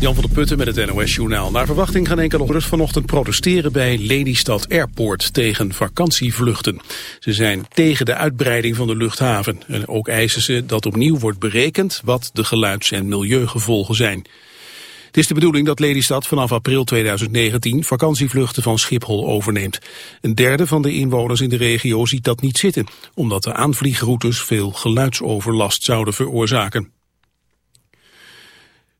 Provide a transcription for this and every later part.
Jan van der Putten met het NOS-journaal. Naar verwachting gaan enkele rust vanochtend protesteren bij Lelystad Airport tegen vakantievluchten. Ze zijn tegen de uitbreiding van de luchthaven. En ook eisen ze dat opnieuw wordt berekend wat de geluids- en milieugevolgen zijn. Het is de bedoeling dat Lelystad vanaf april 2019 vakantievluchten van Schiphol overneemt. Een derde van de inwoners in de regio ziet dat niet zitten, omdat de aanvliegroutes veel geluidsoverlast zouden veroorzaken.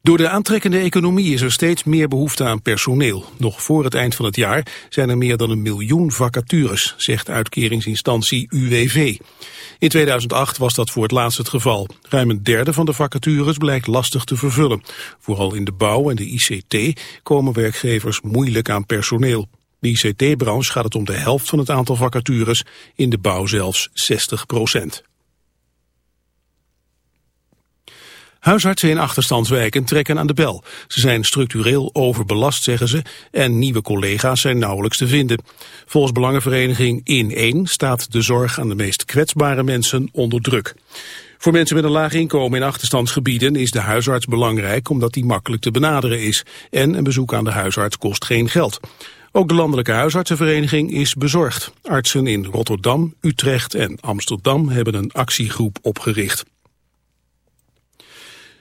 Door de aantrekkende economie is er steeds meer behoefte aan personeel. Nog voor het eind van het jaar zijn er meer dan een miljoen vacatures, zegt uitkeringsinstantie UWV. In 2008 was dat voor het laatst het geval. Ruim een derde van de vacatures blijkt lastig te vervullen. Vooral in de bouw en de ICT komen werkgevers moeilijk aan personeel. De ICT-branche gaat het om de helft van het aantal vacatures, in de bouw zelfs 60 procent. Huisartsen in achterstandswijken trekken aan de bel. Ze zijn structureel overbelast, zeggen ze, en nieuwe collega's zijn nauwelijks te vinden. Volgens belangenvereniging In1 staat de zorg aan de meest kwetsbare mensen onder druk. Voor mensen met een laag inkomen in achterstandsgebieden is de huisarts belangrijk omdat die makkelijk te benaderen is. En een bezoek aan de huisarts kost geen geld. Ook de Landelijke Huisartsenvereniging is bezorgd. Artsen in Rotterdam, Utrecht en Amsterdam hebben een actiegroep opgericht.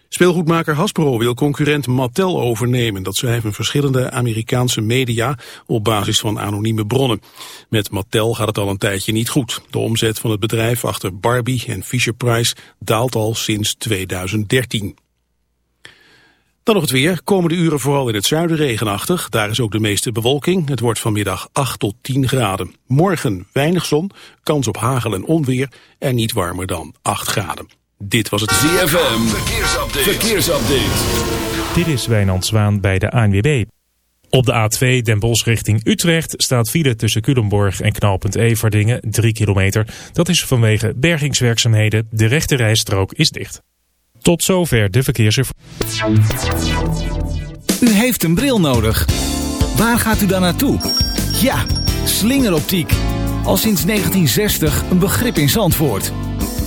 Speelgoedmaker Hasbro wil concurrent Mattel overnemen. Dat schrijven verschillende Amerikaanse media op basis van anonieme bronnen. Met Mattel gaat het al een tijdje niet goed. De omzet van het bedrijf achter Barbie en Fisher-Price daalt al sinds 2013. Dan nog het weer. Komende uren vooral in het zuiden regenachtig. Daar is ook de meeste bewolking. Het wordt vanmiddag 8 tot 10 graden. Morgen weinig zon, kans op hagel en onweer en niet warmer dan 8 graden. Dit was het ZFM. Verkeersupdate. Verkeersupdate. Dit is Wijnand Zwaan bij de ANWB. Op de A2 Den Bosch richting Utrecht staat file tussen Culemborg en knooppunt Everdingen 3 kilometer. Dat is vanwege bergingswerkzaamheden. De rechte rijstrook is dicht. Tot zover de verkeersinformatie. U heeft een bril nodig. Waar gaat u dan naartoe? Ja, slingeroptiek. Al sinds 1960 een begrip in Zandvoort.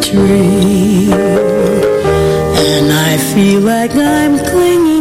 Tree. And I feel like I'm clinging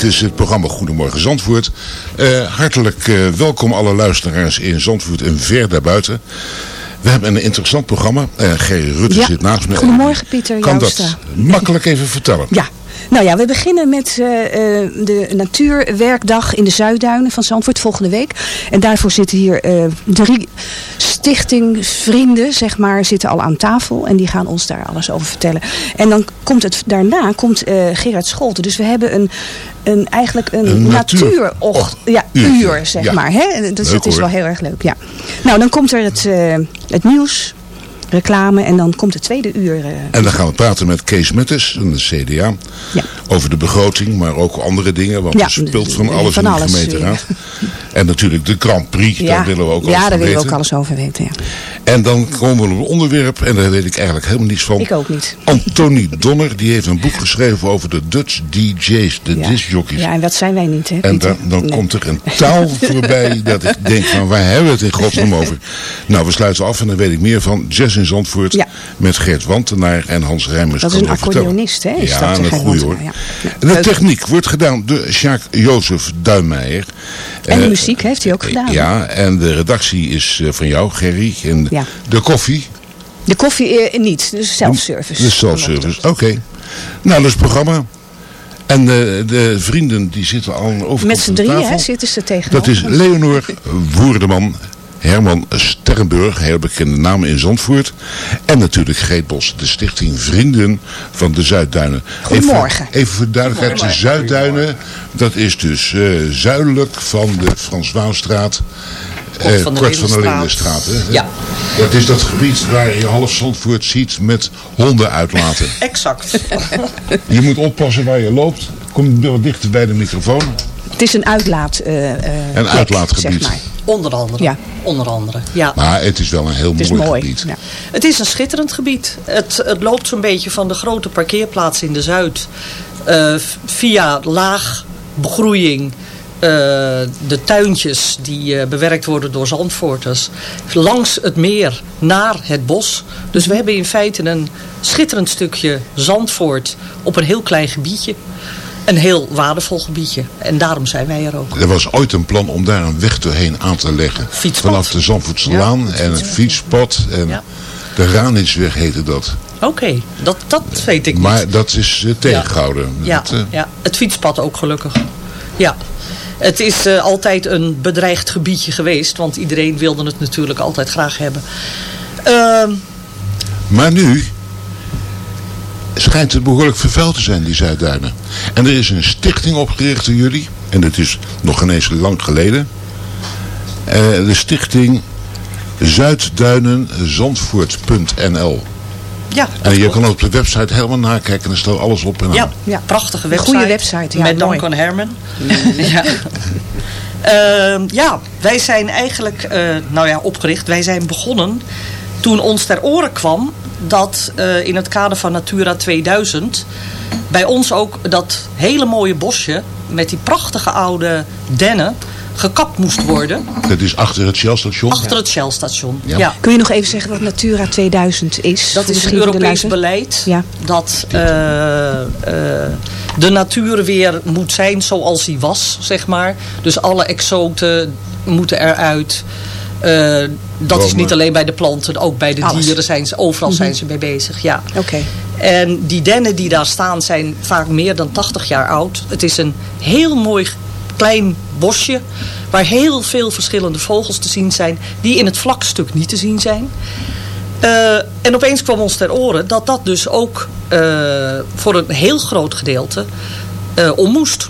dit is het programma Goedemorgen Zandvoort. Eh, hartelijk eh, welkom alle luisteraars in Zandvoort en ver daarbuiten. We hebben een interessant programma. Eh Gerry Rutte Ja. zit naast me. Goedemorgen, Pieter Kan dat makkelijk even vertellen? Ja, nou ja, we beginnen met de natuurwerkdag in de Zuidduinen van Zandvoort volgende week. En daarvoor zitten hier eh, drie stichtingsvrienden, zeg maar, zitten al aan tafel. En die gaan ons daar alles over vertellen. En dan komt het, daarna komt Gerard Scholten. Dus we hebben een, een, eigenlijk een, Een natuur- och, ja, uur, zeg Ja. maar. Hè? Dus Leuk, het is hoor. wel heel erg leuk, ja. Nou, dan komt er het, eh, het nieuws, reclame en dan komt het tweede uur. eh, En dan gaan we praten met Kees Mettes van de CDA. Ja. Over de begroting, maar ook andere dingen. Want Ja, er speelt van van alles in de alles, gemeenteraad. En natuurlijk de Grand Prix, daar willen we ook alles ja, van daar willen we weten. ook alles over weten. Ja. En dan komen we op een onderwerp, en daar weet ik eigenlijk helemaal niets van. Ik ook niet. Anthony Donner, die heeft een boek geschreven over de Dutch DJ's, de Ja. discjockeys. Ja, en wat zijn wij niet, hè? En dan, dan Nee. komt er een taal voorbij dat ik denk van waar hebben we het in godsnaam over? Nou, we sluiten af en dan weet ik meer van Jazz in Zandvoort Ja. met Gert Wantenaar en Hans Rijmers. Dat is een accordeonist, hè? Is ja, dat, een goeie hoor. Ja. En de techniek wordt gedaan door Jacques Jozef Duinmeijer. En de Eh, muziek heeft hij ook gedaan. Ja, en de redactie is eh, van jou, Gerry. En Ja. de koffie. De koffie eh, niet, dus self-service. De self-service, oké. Nou, dat is het programma. En de, de vrienden die zitten al overkant Met z'n drieën hè, zitten ze tegenover. Dat is Leonor Woerdeman, Herman Sterrenburg, heel bekende naam in Zandvoort. En natuurlijk Greet Bos, de stichting Vrienden van de Zuidduinen. Goedemorgen. Even, even voor duidelijkheid, de Zuidduinen, dat is dus eh, zuidelijk van de Frans Wouwstraat. Kort eh, van de kort van de Lindenstraat. Hè? Ja. Dat is dat gebied waar je half Zandvoort ziet met honden uitlaten. Exact. Je moet oppassen waar je loopt. Kom wat dichter bij de microfoon. Het is een uitlaat, eh, eh, Een uitlaatgebied. Zeg maar. Onder andere. Ja. Onder andere. Ja. Maar het is wel een heel Het is mooi, mooi. gebied. Ja. Het is een schitterend gebied. Het, het loopt zo'n beetje van de grote parkeerplaats in de Zuid. eh, via laag begroeiing. eh, de tuintjes die eh, bewerkt worden door Zandvoorters. Langs het meer naar het bos. Dus we hebben in feite een schitterend stukje Zandvoort op een heel klein gebiedje. Een heel waardevol gebiedje. En daarom zijn wij er ook. Er was ooit een plan om daar een weg doorheen aan te leggen. Fietspad. Vanaf de Zandvoortse Ja, Laan het en het fietspad. En Ja. de Ranitsweg heette dat. Oké, dat, dat weet ik niet. Maar dat is eh, tegengehouden. Ja, Dat, eh, ja, het fietspad ook gelukkig. Ja. Het is eh, altijd een bedreigd gebiedje geweest. Want iedereen wilde het natuurlijk altijd graag hebben. Ehm, Maar nu schijnt het behoorlijk vervuild te zijn, die Zuidduinen. En er is een stichting opgericht door jullie. En dat is nog geen eens lang geleden. Eh, de stichting Zuidduinenzandvoort.nl ja, En je kan op de website helemaal nakijken en er staat alles op en aan. Ja, Ja. prachtige Een website. goede website, ja, Met mooi. Duncan Herman. ja. Ehm, ja, wij zijn eigenlijk eh, nou ja, opgericht. Wij zijn begonnen toen ons ter oren kwam dat eh, in het kader van Natura 2000 bij ons ook dat hele mooie bosje met die prachtige oude dennen gekapt moest worden Dat is achter het Shell-station. achter het Shell-station. Ja. Ja. Kun je nog even zeggen wat Natura 2000 is? Dat is een Europees beleid Ja. dat eh, eh, de natuur weer moet zijn zoals die was, zeg maar. Dus alle exoten moeten eruit. Eh, dat is niet alleen bij de planten, ook bij de Alles. dieren zijn ze, overal zijn ze mee bezig. Ja. Oké. En die dennen die daar staan zijn vaak meer dan 80 jaar oud. Het is een heel mooi klein bosje waar heel veel verschillende vogels te zien zijn die in het vlakstuk niet te zien zijn. Eh, en opeens kwam ons ter oren dat dat dus ook eh, voor een heel groot gedeelte eh om moest.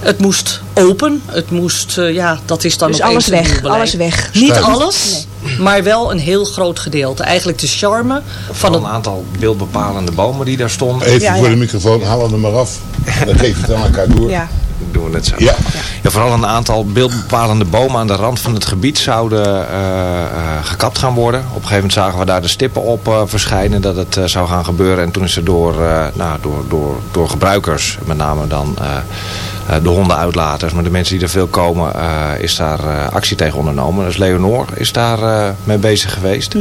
Het moest open. Het moest, eh, ja, dat is dan Dus alles weg, alles weg. Niet alles, maar wel een heel groot gedeelte. Eigenlijk de charme van het een aantal beeldbepalende bomen die daar stonden. Even Ja, voor ja. de microfoon, haal hem maar af. Dan geef je het aan elkaar door. Ja. doen we net zo. Ja. Ja, vooral een aantal beeldbepalende bomen aan de rand van het gebied zouden eh, eh, gekapt gaan worden. Op een gegeven moment zagen we daar de stippen op eh, verschijnen dat het zou gaan gebeuren. En toen is er door, eh, nou, door, door, door gebruikers, met name dan de hondenuitlaters, maar de mensen die er veel komen, eh, is daar eh, actie tegen ondernomen. Dus Leonor is daar eh, mee bezig geweest.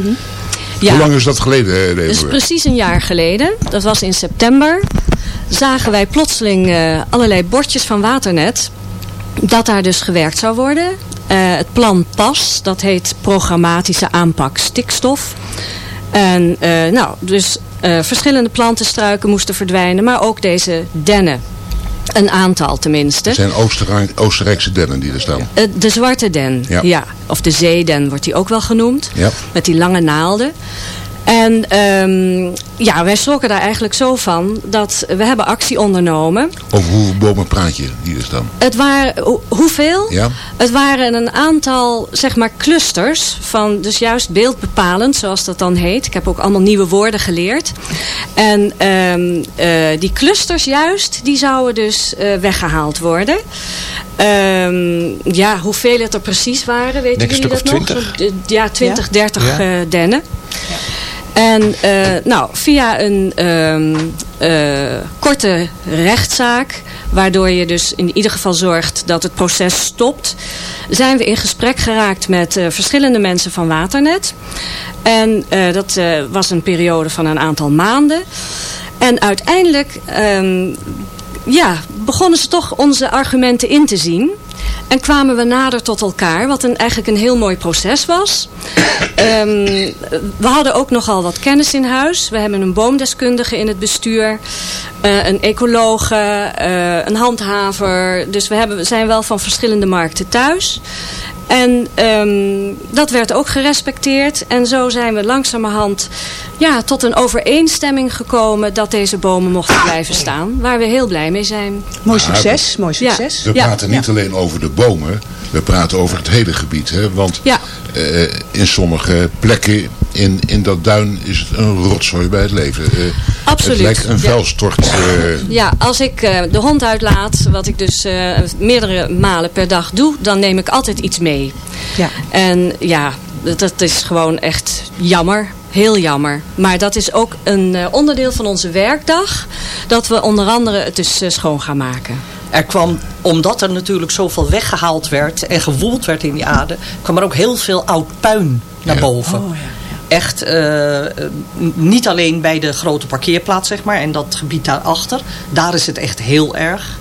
Ja, Hoe lang is dat geleden, eh, dus Leonor? precies een jaar geleden. Dat was in september. Zagen wij plotseling eh, allerlei bordjes van Waternet. Dat daar dus gewerkt zou worden. Eh, het plan PAS, dat heet Programmatische Aanpak Stikstof. En eh, nou, dus eh, verschillende plantenstruiken moesten verdwijnen. Maar ook deze dennen. Een aantal tenminste. Het zijn Oostenrijk, Oostenrijkse dennen die er staan. Eh, de zwarte den, Ja. ja. Of de zeeden wordt die ook wel genoemd. Ja. Met die lange naalden. En ehm, ja, wij schrokken daar eigenlijk zo van dat we hebben actie ondernomen. Over hoeveel bomen praat je die er staan? Het waren, hoe- hoeveel? Ja. Het waren een aantal, zeg maar, clusters van, dus juist beeldbepalend, zoals dat dan heet. Ik heb ook allemaal nieuwe woorden geleerd. En ehm, eh, die clusters juist, die zouden dus eh, weggehaald worden. Ehm, ja, hoeveel het er precies waren, weten jullie stuk dat of nog? 20. Zo'n, Ja, 20, 30 Ja. eh, dennen. En eh, nou, via een ehm, eh, korte rechtszaak, waardoor je dus in ieder geval zorgt dat het proces stopt, zijn we in gesprek geraakt met eh, verschillende mensen van Waternet. En dat was een periode van een aantal maanden. En uiteindelijk ehm, ja, begonnen ze toch onze argumenten in te zien. En kwamen we nader tot elkaar, wat een, eigenlijk een heel mooi proces was. Ehm, we hadden ook nogal wat kennis in huis. We hebben een boomdeskundige in het bestuur, eh, een ecologe, eh, een handhaver. Dus we, hebben, we zijn wel van verschillende markten thuis. En ehm, dat werd ook gerespecteerd. En zo zijn we langzamerhand ja, tot een overeenstemming gekomen dat deze bomen mochten blijven staan. Waar we heel blij mee zijn. Mooi succes, mooi Ja. succes. We Ja. praten niet alleen over de bomen, we praten over het hele gebied. Hè? Want Ja. eh, in sommige plekken in, in dat duin is het een rotzooi bij het leven. Eh, Absoluut, Het lijkt een ja. vuilstort. eh, Ja, als ik eh, de hond uitlaat, wat ik dus eh, meerdere malen per dag doe, dan neem ik altijd iets mee. Ja. En ja, dat, dat is gewoon echt jammer. Heel jammer. Maar dat is ook een eh, onderdeel van onze werkdag. Dat we onder andere het dus schoon gaan maken. Er kwam, omdat er natuurlijk zoveel weggehaald werd en gewoeld werd in die aarde, kwam er ook heel veel oud puin naar Ja. boven. Oh, Echt, eh, eh, niet alleen bij de grote parkeerplaats, zeg maar, en dat gebied daarachter. Daar is het echt heel erg.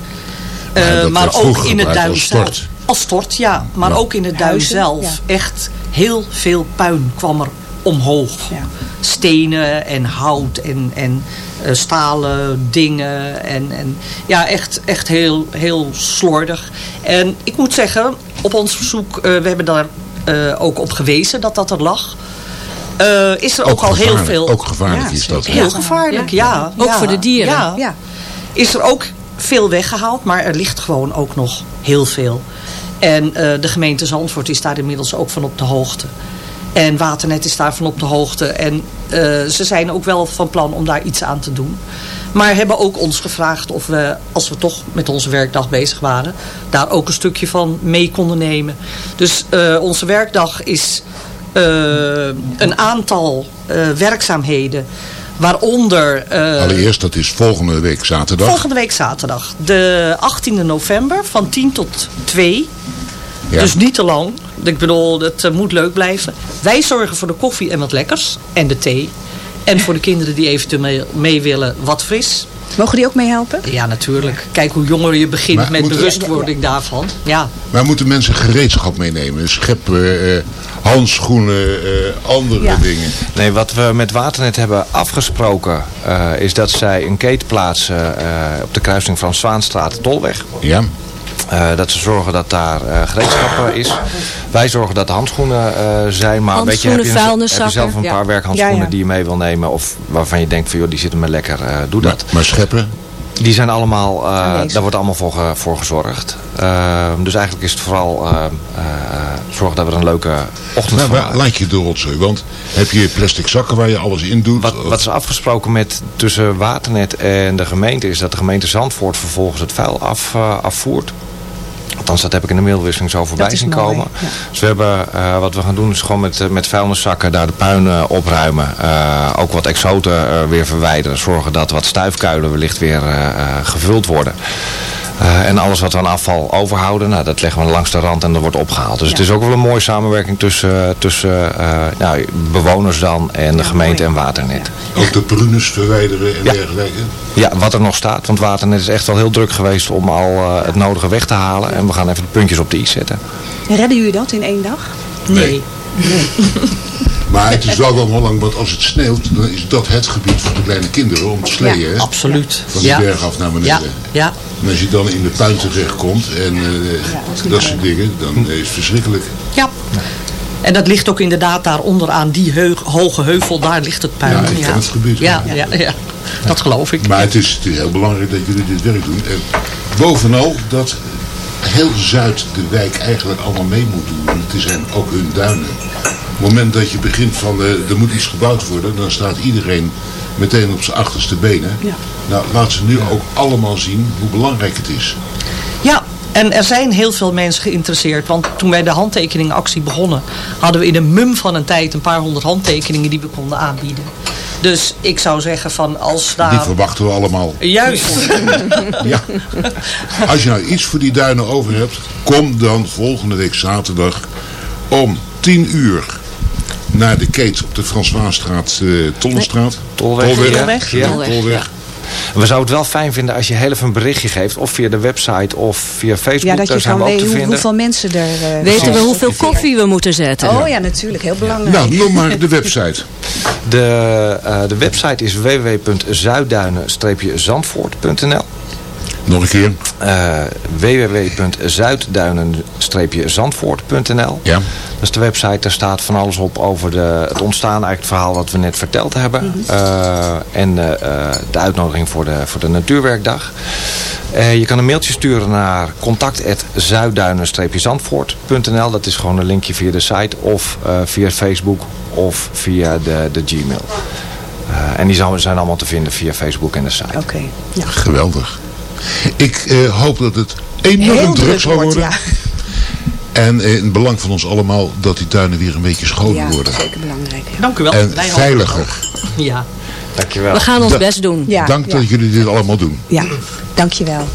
Eh, Maar werd ook in het duin als stort. zelf. Als stort, ja. Maar Ja. ook in het duin zelf. ja. Echt heel veel puin kwam er omhoog. Ja. Stenen en hout en, en eh, stalen dingen. En, en ja, echt, echt heel, heel slordig. En ik moet zeggen, op ons verzoek, eh, we hebben daar eh, ook op gewezen dat dat er lag. Eh, is er ook, al heel veel... Ook gevaarlijk Ja, is dat. Heel gevaarlijk, ja. Ook ja, voor de dieren. Ja. Ja. Is er ook veel weggehaald, maar er ligt gewoon ook nog heel veel. En eh, de gemeente Zandvoort is daar inmiddels ook van op de hoogte. En Waternet is daarvan op de hoogte. En eh, ze zijn ook wel van plan om daar iets aan te doen. Maar hebben ook ons gevraagd of we, als we toch met onze werkdag bezig waren... daar ook een stukje van mee konden nemen. Dus eh, onze werkdag is een aantal eh, werkzaamheden... Waaronder... eh, Allereerst, dat is volgende week zaterdag. Volgende week zaterdag. De 18e november van 10 tot 2. Ja. Dus niet te lang. Ik bedoel, het eh, moet leuk blijven. Wij zorgen voor de koffie en wat lekkers. En de thee. En voor de kinderen die eventueel mee, mee willen, wat fris. Mogen die ook meehelpen? Ja, natuurlijk. Kijk hoe jonger je begint Maar met bewustwording daarvan. Ja. Maar moeten mensen gereedschap meenemen? Scheppen, eh, handschoenen, eh, andere Ja. dingen. Nee, wat we met Waternet hebben afgesproken eh, is dat zij een keten plaatsen eh, op de kruising van Zwaanstraat Tolweg. Ja. Eh, dat ze zorgen dat daar eh gereedschap eh, is. Wij zorgen dat er handschoenen eh, zijn. Maar weet je, heb je, Handschoenen, heb je zelf een ja. paar werkhandschoenen Ja, ja. die je mee wil nemen. Of waarvan je denkt van joh, die zitten me lekker. eh, doe Maar, dat. maar scheppen? Die zijn allemaal, uh, daar wordt allemaal voor, voor gezorgd. Uh, dus eigenlijk is het vooral uh, zorgen dat we er een leuke ochtend nou, van waar laat je de rotzooi? Want heb je plastic zakken waar je alles in doet? Wat, wat is afgesproken met tussen Waternet en de gemeente is dat de gemeente Zandvoort vervolgens het vuil af, afvoert. Althans, dat heb ik in de mailwisseling zo voorbij zien mooi, komen. Ja. Dus we hebben, uh, wat we gaan doen is gewoon met, uh, met vuilniszakken daar de puinen opruimen. Uh, ook wat exoten weer verwijderen. Zorgen dat wat stuifkuilen wellicht weer gevuld worden. Uh, en alles wat we aan afval overhouden, nou, dat leggen we langs de rand en dat wordt opgehaald. Dus Ja. het is ook wel een mooie samenwerking tussen, tussen uh, nou, bewoners dan en de gemeente en Waternet. Ook de prunes verwijderen en Ja. dergelijke? Ja, wat er nog staat. Want Waternet is echt wel heel druk geweest om al uh, het nodige weg te halen. En we gaan even de puntjes op de i zetten. Redden jullie dat in één dag? Nee. Maar het is wel wel Holland, want als het sneeuwt, dan is dat het gebied voor de kleine kinderen om te sleeën. hè? Absoluut. Van die Ja. berg af naar beneden. Ja, ja. En als je dan in de puin terechtkomt en eh, dat soort dingen, dan is het verschrikkelijk. Ja. En dat ligt ook inderdaad daaronder aan die heug- hoge heuvel, daar ligt het puin. Ja, ik ken het gebied. Ja, ja, ja. dat geloof ik. Maar het is, het is heel belangrijk dat jullie dit werk doen. En bovenal dat heel Zuid de wijk eigenlijk allemaal mee moet doen. Want het zijn ook hun duinen. Op het moment dat je begint van eh, er moet iets gebouwd worden, dan staat iedereen meteen op zijn achterste benen. Ja. Nou, laat ze nu ook allemaal zien hoe belangrijk het is. Ja, en er zijn heel veel mensen geïnteresseerd. Want toen wij de handtekeningactie begonnen... hadden we in een mum van een tijd een paar honderd handtekeningen die we konden aanbieden. Dus ik zou zeggen van als daar... Die verwachten we allemaal. Juist. Ja. Als je nou iets voor die duinen over hebt, kom dan volgende week zaterdag om 10 uur naar de Keet op de Françoisstraat, eh Tollenstraat. Tolweg. Tolweg. Ja. Tolweg. Tolweg. We zouden het wel fijn vinden als je heel even een berichtje geeft. Of via de website of via Facebook. Ja, dat Daar je zijn kan we ook te weten hoe, hoeveel mensen er... eh, Weten we hoeveel koffie we moeten zetten? Oh ja, natuurlijk. Heel belangrijk. Nou, noem maar de website. De, uh, de website is www.zuidduinen-zandvoort.nl Nog een keer. Uh, www.zuidduinen-zandvoort.nl Ja. Dat is de website, daar staat van alles op over de, het ontstaan, eigenlijk het verhaal wat we net verteld hebben. Mhm. Uh, en uh, de uitnodiging voor de, voor de Natuurwerkdag. Uh, je kan een mailtje sturen naar contact.zuidduinen-zandvoort.nl Dat is gewoon een linkje via de site of uh, via Facebook of via de, de Gmail. Uh, en die zijn allemaal te vinden via Facebook en de site. Oké. Okay. Ja. Geweldig. Ik uh, hoop dat het enorm Heel druk zal worden. Ja. En in het belang van ons allemaal dat die tuinen weer een beetje schoon ja, worden. zeker belangrijk. Ja. Dank u wel. En Wij veiliger. Ja. Dankjewel. We gaan ons Da best doen. Ja, Dank ja. dat jullie dit allemaal doen. Ja, dankjewel.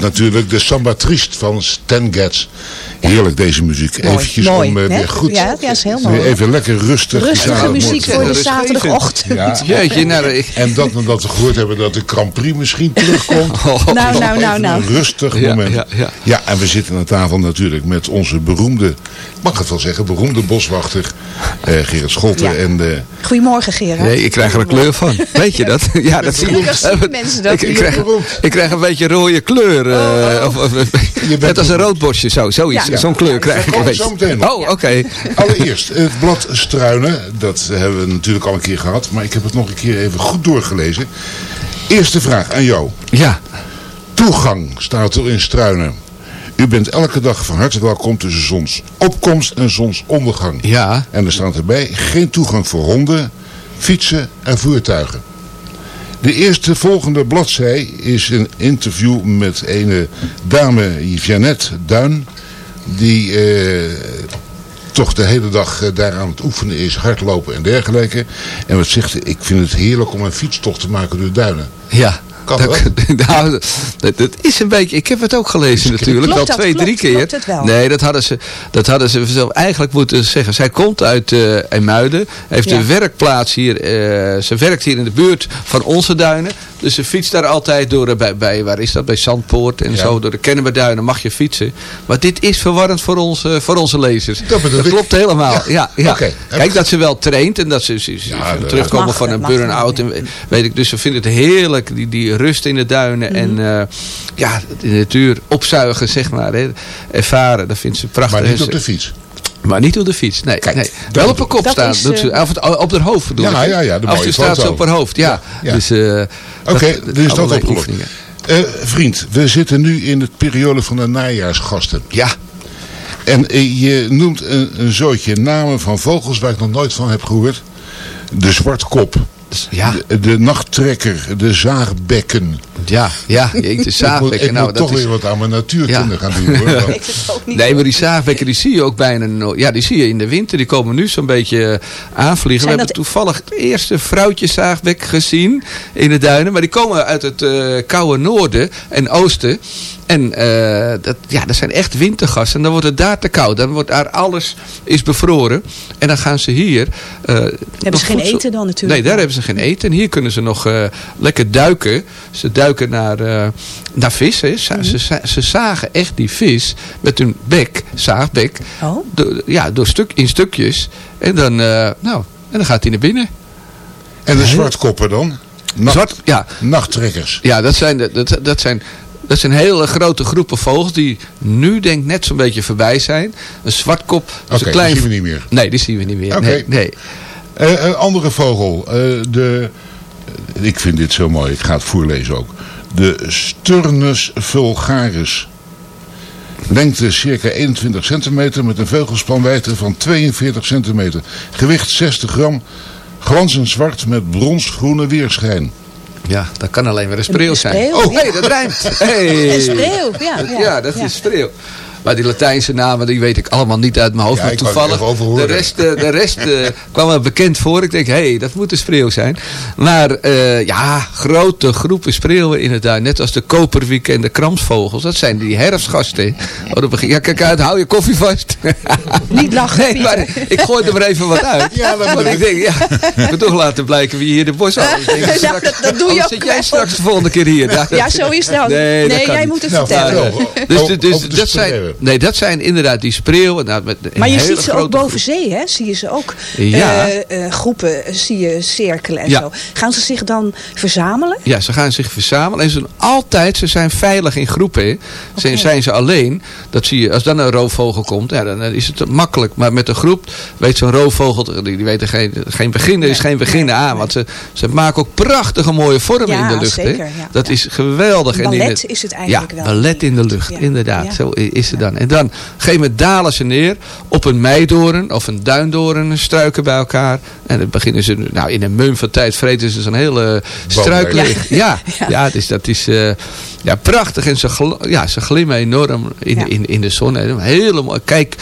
Was natuurlijk de Samba Triest van Stan Getz. Heerlijk deze muziek. Mooi, Eventjes mooi, om eh, weer goed. Ja, ja, is heel weer mooi. even lekker rustig. Rustige muziek voor de zaterdagochtend. Ja. Jeetje, nou, ik- En dat nadat we gehoord hebben dat de Grand Prix misschien terugkomt. Oh. Nou, nou, nou, nou. Een rustig Ja, moment. ja, ja. Ja, en we zitten aan tafel natuurlijk met onze beroemde, ik mag het wel zeggen, beroemde boswachter Gerrit Scholten. Ja. En, eh, Goedemorgen Gerard. Nee, ik krijg er een kleur van. Weet je dat? Ja, dat zie mensen dat ik, krijg, ik krijg een beetje rode kleur. eh, of, of- net als een roodborstje, zo, zoiets. Ja. Zo'n kleur krijg ik. een zo meteen. Oh, oké. Allereerst, het blad Struinen, dat hebben we natuurlijk al een keer gehad, maar ik heb het nog een keer even goed doorgelezen. Eerste vraag aan jou. Ja. Toegang staat er in Struinen. U bent elke dag van harte welkom tussen zonsopkomst en zonsondergang. Ja. En er staat erbij geen toegang voor honden, fietsen en voertuigen. De eerste volgende bladzij is een interview met een dame Jeannette Duin. Die eh, toch de hele dag eh, daar aan het oefenen is, hardlopen en dergelijke. En wat zegt ze, ik vind het heerlijk om een fietstocht te maken door de duinen. Ja. Kan dat, nou, dat, dat is een beetje, ik heb het ook gelezen natuurlijk, Klopt wel twee, Klopt- drie keer. Nee, dat hadden ze, dat hadden ze zelf eigenlijk moeten zeggen. Zij komt uit uh, Emuiden, heeft Ja. een werkplaats hier, eh, ze werkt hier in de buurt van onze duinen. Dus ze fietst daar altijd door, eh, bij, bij waar is dat, bij Zandpoort en Ja. zo, door de Kennemerduinen mag je fietsen. Maar dit is verwarrend voor onze, voor onze lezers. Dat klopt helemaal, ja. ja. Kijk dat ze wel traint en dat ze, ze, ze- Ja, ze dat- terugkomen mag, van een burn-out. Weet ik, dus ze vinden het heerlijk, die, die rust in de duinen. En eh, ja, de natuur opzuigen, zeg maar. Hè. Ervaren, dat vindt ze prachtig. Maar niet op de fiets. Maar niet op de fiets, nee. Kijk, nee. dat Wel op een kop Dat staan. is, doet ze, eh, of het, op haar hoofd bedoel Ja, ik. ja, ja, de Als mooie staat ze foto. op haar hoofd, ja. Ja, ja. Dus, eh, Oké, dat- dus dat allerlei opgelost. Eh, vriend, we zitten nu in het periode van de najaarsgasten. Ja, En je noemt een, een zootje namen van vogels waar ik nog nooit van heb gehoord. De zwartkop, ja, de, de nachttrekker, de zaagbekken. ja, ja. Ik moet, zaagbekken. ik Nou, moet dat toch is, weer wat aan mijn natuurkunde Ja. gaan doen. Hoor. Want- Ik het ook niet. Nee, maar die zaagbekken die zie je ook bijna nooit. Ja, die zie je in de winter. Die komen nu zo'n beetje eh, aanvliegen. Zijn We dat- hebben toevallig het eerste vrouwtjeszaagbek gezien in de duinen. Maar die komen uit het eh, koude noorden en oosten. En eh, dat, ja, dat zijn echt wintergassen. En dan wordt het daar te koud. Dan wordt daar alles is bevroren. En dan gaan ze hier... eh, Hebben ze geen voedsel- eten dan natuurlijk? Nee, daar hebben ze geen eten. En hier kunnen ze nog eh, lekker duiken. Ze duiken naar, eh, naar vis. Hè. Za- Mhm. ze, ze zagen echt die vis met hun bek, zaagbek, Oh, door, ja, door stuk, in stukjes. En dan, eh, nou, en dan gaat hij naar binnen. En de zwartkoppen dan? Nacht, Zwart, ja, Nachttrekkers. ja dat, zijn de, dat, dat zijn... Dat zijn hele grote groepen vogels die nu denk ik net zo'n beetje voorbij zijn. Een zwartkop. Oké, een klein... die zien we niet meer. Nee, die zien we niet meer. Oké. Nee, nee. Eh, een andere vogel. eh, de, ik vind dit zo mooi. Ik ga het voorlezen ook. De Sturnus vulgaris. Lengte circa 21 centimeter met een vleugelspanwijdte van 42 centimeter. Gewicht 60 gram. Glanzend zwart met bronsgroene weerschijn. Ja, dat kan alleen maar een spreeuw zijn. spreeuw, oh, ja. hey, dat rijmt. Hey. Een spreeuw, ja, ja, dat is spreeuw. Maar die Latijnse namen, die weet ik allemaal niet uit mijn hoofd. Ja, maar toevallig, er de horen. rest, eh, de rest eh, kwam me bekend voor. Ik denk, hé, hey, dat moet een spreeuw zijn. Maar eh, ja, grote groepen spreeuwen in het duin. Net als de koperwiek en de kramsvogels. Dat zijn die herfstgasten. Oh, dan begin, ja, kijk uit, hou je koffie vast. Niet lachen, Nee, maar ik gooi er maar even wat uit. Ja, Want bedoel ik denk, ja, ik moet toch laten blijken wie hier de bos had. Ja, dat- dat doe je anders ook zit jij straks de volgende keer hier. Ja, zo is. Nee, Nee, dat kan jij niet. moet het Nou, vertellen. vertel. Dus, dus dat, zijn, spreeuwen. Nee, dat zijn inderdaad die spreeuwen. Nou, met Maar je hele ziet ze ook boven zee, hè? Zie je ze ook Ja. eh, eh, groepen, eh, zie je cirkelen en Ja. zo. Gaan ze zich dan verzamelen? Ja, ze gaan zich verzamelen. En ze doen altijd, ze zijn veilig in groepen. hè. Zijn, zijn ze alleen, dat zie je, als dan een roofvogel komt, ja, dan is het makkelijk. Maar met een groep weet zo'n roofvogel, die, die weten geen, geen begin, er is geen beginnen aan. Want ze, ze maken ook prachtige mooie vormen Ja, in de lucht. zeker, hè. ja. Dat is geweldig. Een En in ballet het- is het eigenlijk ja, wel. ballet in de lucht, Ja. inderdaad. Ja. Zo is het dan. En dan, op een gegeven moment dalen ze neer op een meidoorn of een duindoorn, struiken bij elkaar. En dan beginnen ze, nou in een mum van tijd vreten ze zo'n hele struik Ja. Ja, ja. dus dat is eh, ja, prachtig. En ze, gl- ja, ze glimmen enorm in, Ja. in, in de zon. En Hele mooi. Kijk,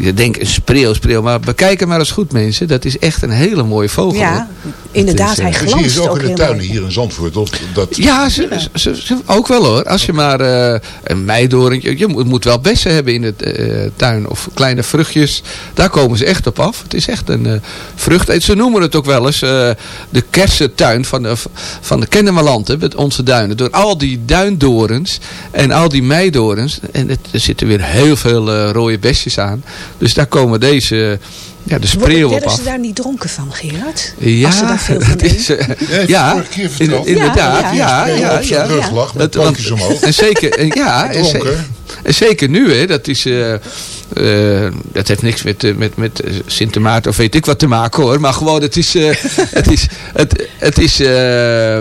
je denkt een spreeuw, spreeuw. Maar bekijk hem maar eens goed mensen. Dat is echt een hele mooie vogel. Ja, inderdaad, is, eh, hij zie je glanst ze ook ook in de tuinen mooi. hier in Zandvoort? Of dat... Ja, ze, ze- ze- ook wel hoor. Als je maar eh, een meidoorn... Je moet, moet wel bessen hebben in de eh, tuin. Of kleine vruchtjes. Daar komen ze echt op af. Het is echt een eh, vrucht. Ze noemen het ook wel eens eh, de kersentuin van de, van de Kennemerlanden. Met onze duinen. Door al die duindorens en al die meidorens. En het, er zitten weer heel veel eh, rode besjes aan. Dus daar komen deze... ja, de spreeuw op af. ze daar niet dronken van, Gerard? Ja, Als ze daar veel van het is, eh, Ja, ja, inderdaad. Ja, Ja, ja, ja, ja. op zijn ja. rug lag met Dat- want- omhoog. En zeker, en ja, en, zeker nu, hè, dat is, eh, eh, dat heeft niks met, eh, met, met eh, Sint Maarten of weet ik wat te maken hoor. Maar gewoon, het is, eh, het is, het, het is, eh,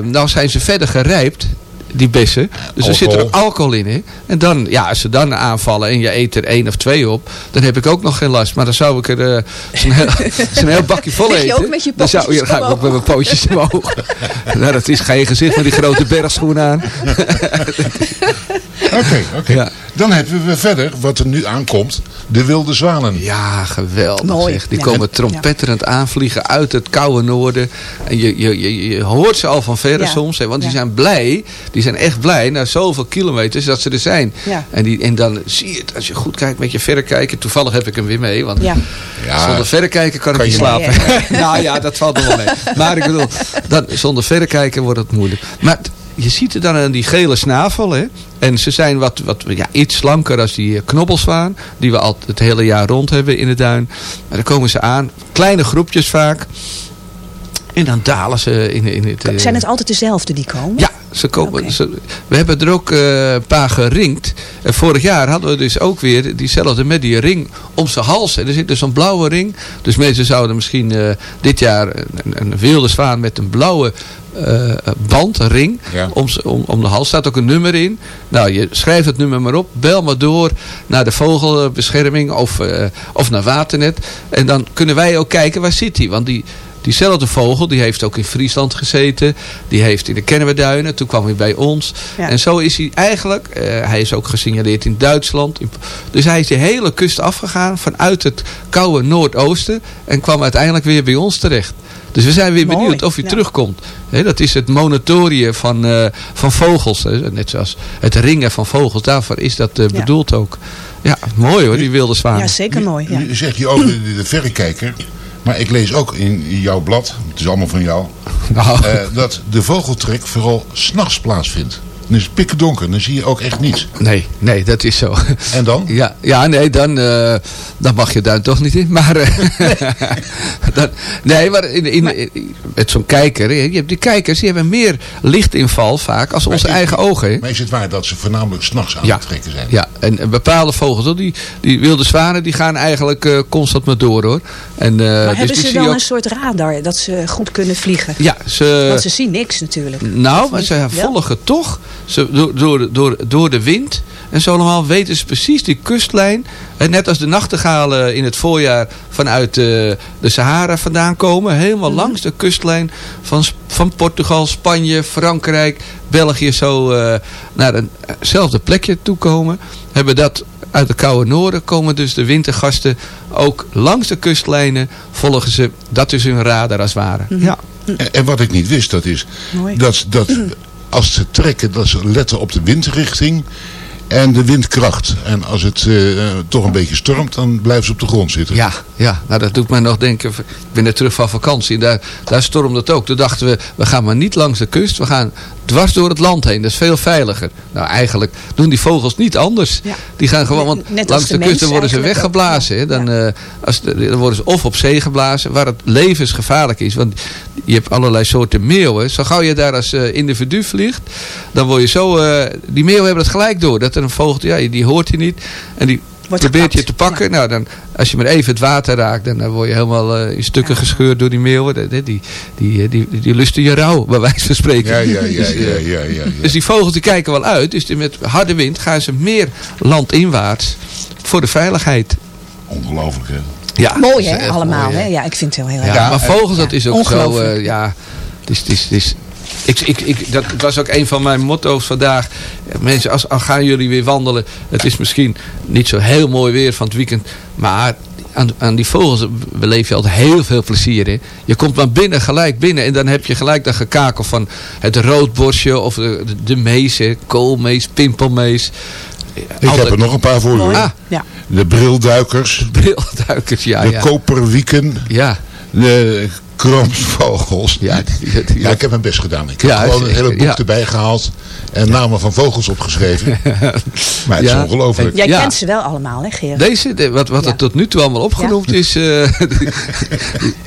nou zijn ze verder gerijpt. Die bessen. Dus er zit er Alcohol. ook alcohol in. Hè? En dan, ja, als ze dan aanvallen en je eet er één of twee op. Dan heb ik ook nog geen last. Maar dan zou ik er eh, zo'n heel, bakje vol je eten. ook met je dan zou, ja, dan ga ik ook met mijn pootjes omhoog. nou, dat is geen gezicht met die grote bergschoenen aan. Oké, oké. Ja. Dan hebben we verder, wat er nu aankomt, de wilde zwanen. Ja, geweldig Mooi, zeg. Die ja. komen trompetterend aanvliegen uit het koude noorden. En je, je, je, je hoort ze al van verre soms. Hè, want die zijn blij. Die zijn echt blij na zoveel kilometers dat ze er zijn. Ja. En, die, en dan zie je het als je goed kijkt met je verrekijker. Toevallig heb ik hem weer mee. Want Ja. Ja, zonder verrekijker kan, kan ik niet je slapen. nou ja, dat valt er wel mee. Maar ik bedoel, dan, zonder verrekijker wordt het moeilijk. Maar je ziet er dan aan die gele snavel. Hè? En ze zijn wat, wat ja, iets slanker als die eh, knobbelzwaan. Die we al het hele jaar rond hebben in de duin. Maar dan komen ze aan. Kleine groepjes vaak. En dan dalen ze in, in het... eh, Zijn het altijd dezelfde die komen? ja, ze komen, ze- we hebben er ook eh, een paar geringd. En vorig jaar hadden we dus ook weer diezelfde met die ring om zijn hals. En er zit dus zo'n blauwe ring. Dus mensen zouden misschien eh, dit jaar een, een wilde zwaan met een blauwe eh, band, een ring, Ja. om, om, om de hals. staat ook een nummer in. Nou, je schrijft het nummer maar op. Bel maar door naar de vogelbescherming of, eh, of naar Waternet. En dan kunnen wij ook kijken waar zit hij. Want die, diezelfde vogel, die heeft ook in Friesland gezeten. Die heeft in de Kennemerduinen. Toen kwam hij bij ons. Ja. En zo is hij eigenlijk, eh, hij is ook gesignaleerd in Duitsland. In- dus hij is de hele kust afgegaan vanuit het koude Noordoosten. En kwam uiteindelijk weer bij ons terecht. Dus we zijn weer Mooi, benieuwd of hij ja. terugkomt. Hè, dat is het monotorium van, eh, van vogels. Hè. Net zoals het ringen van vogels. Daarvoor is dat eh, Ja. bedoeld ook. Ja, mooi hoor, die wilde zwaan. Ja, zeker mooi. Ja. Nu zeg je over de, de verrekijker. Maar ik lees ook in jouw blad, het is allemaal van jou, Nou, eh, dat de vogeltrek vooral s'nachts plaatsvindt. Dan is het pikken donker, dan zie je ook echt niets. nee, nee, dat is zo. En dan? Ja, ja nee, dan, eh, dan mag je duin toch niet in. Maar, eh, dan, nee, maar in, in, met zo'n kijker, hè, je hebt die kijkers die hebben meer lichtinval vaak als onze eigen ogen. Hè? Maar is het waar dat ze voornamelijk s'nachts aan Ja. het trekken zijn? Ja, en, en bepaalde vogels, die, die wilde zwanen, die gaan eigenlijk eh, constant maar door hoor. En, eh, Maar dus hebben ze dan ook- een soort radar dat ze goed kunnen vliegen? Ja, ze, Want ze zien niks natuurlijk. Nou, maar ze volgen toch ze, door, door, door, door de wind. En zo allemaal weten ze precies die kustlijn. En net als de nachtegalen in het voorjaar vanuit eh, de Sahara vandaan komen. Helemaal Mhm. langs de kustlijn van, van Portugal, Spanje, Frankrijk, België. Zo eh, naar eenzelfde plekje toe komen. Hebben dat uit de koude noorden komen dus de wintergasten ook langs de kustlijnen volgen ze. Dat is hun radar als het ware. Ja. En, en wat ik niet wist, dat is Mooi. dat, dat als ze trekken, dat ze letten op de windrichting en de windkracht. En als het eh, toch een beetje stormt, dan blijven ze op de grond zitten. Ja, ja, nou dat doet mij nog denken. Ik ben net terug van vakantie. Daar, daar stormde het ook. Toen dachten we, we gaan maar niet langs de kust. We gaan dwars door het land heen. Dat is veel veiliger. Nou, eigenlijk doen die vogels niet anders. Ja. Die gaan gewoon, want Net langs de de, kust dan mens worden ze weggeblazen. Hè. Dan, eh, als de, dan worden ze of op zee geblazen, waar het levensgevaarlijk is. Want je hebt allerlei soorten meeuwen. Zo gauw je daar als eh, individu vliegt, dan word je zo... eh, die meeuwen hebben het gelijk door. Dat er een vogel, ja, die hoort je niet. En die Wordt probeert je te pakken. Nou, dan, als je maar even het water raakt, dan, dan word je helemaal eh, in stukken gescheurd door die meeuwen. Die, die, die, die, die lusten je rauw, bij wijze van spreken. Ja, ja, ja, Dus, ja, eh, ja, ja, ja. Dus die vogels die kijken wel uit. Dus die met harde wind gaan ze meer landinwaarts voor de veiligheid. Ongelooflijk, hè? Ja, Mooi hè, allemaal. mooi, hè? Ja, ik vind het heel heel Ja, erg. maar vogels, dat is ook zo. Eh, ja, het is, het is, het is, Ik, ik, ik, dat was ook een van mijn motto's vandaag. Mensen, als, al gaan jullie weer wandelen. Het is misschien niet zo heel mooi weer van het weekend. Maar aan, aan die vogels beleef je altijd heel veel plezier. Hè? Je komt maar binnen, gelijk binnen. En dan heb je gelijk dat gekakel van het roodborstje of de, de, de mees. hè. Koolmees, pimpelmees. Ik heb er nog een paar voor u. Ah, Ja. De brilduikers. brilduikers, ja. de ja. koperwieken. Ja. De kromsvogels. Ja, Ja, ik heb mijn best gedaan. Ik heb Ja, gewoon een hele boek ja. erbij gehaald. En namen van vogels opgeschreven. maar het is ongelooflijk. Jij Ja. kent ze wel allemaal, hè Gerard? Deze, de- wat, wat Ja. er tot nu toe allemaal opgenoemd is. eh,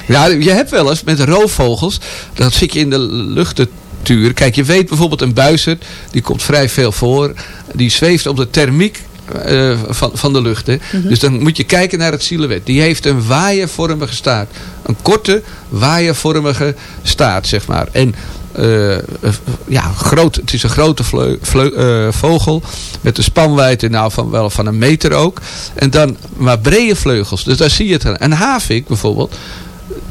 ja, je hebt wel eens met roofvogels. Dan zit je in de lucht te turen. Kijk, je weet bijvoorbeeld een buizerd. Die komt vrij veel voor. Die zweeft op de thermiek. Eh, van, van de lucht. Hè. Dus dan moet je kijken naar het silhouet. Die heeft een waaiervormige staart. Een korte waaiervormige staart, zeg maar. En eh, eh, ja, groot, het is een grote vleu- vleu- vogel. Met een spanwijdte nou, van wel van een meter ook. En dan maar brede vleugels. Dus daar zie je het aan. Een havik bijvoorbeeld.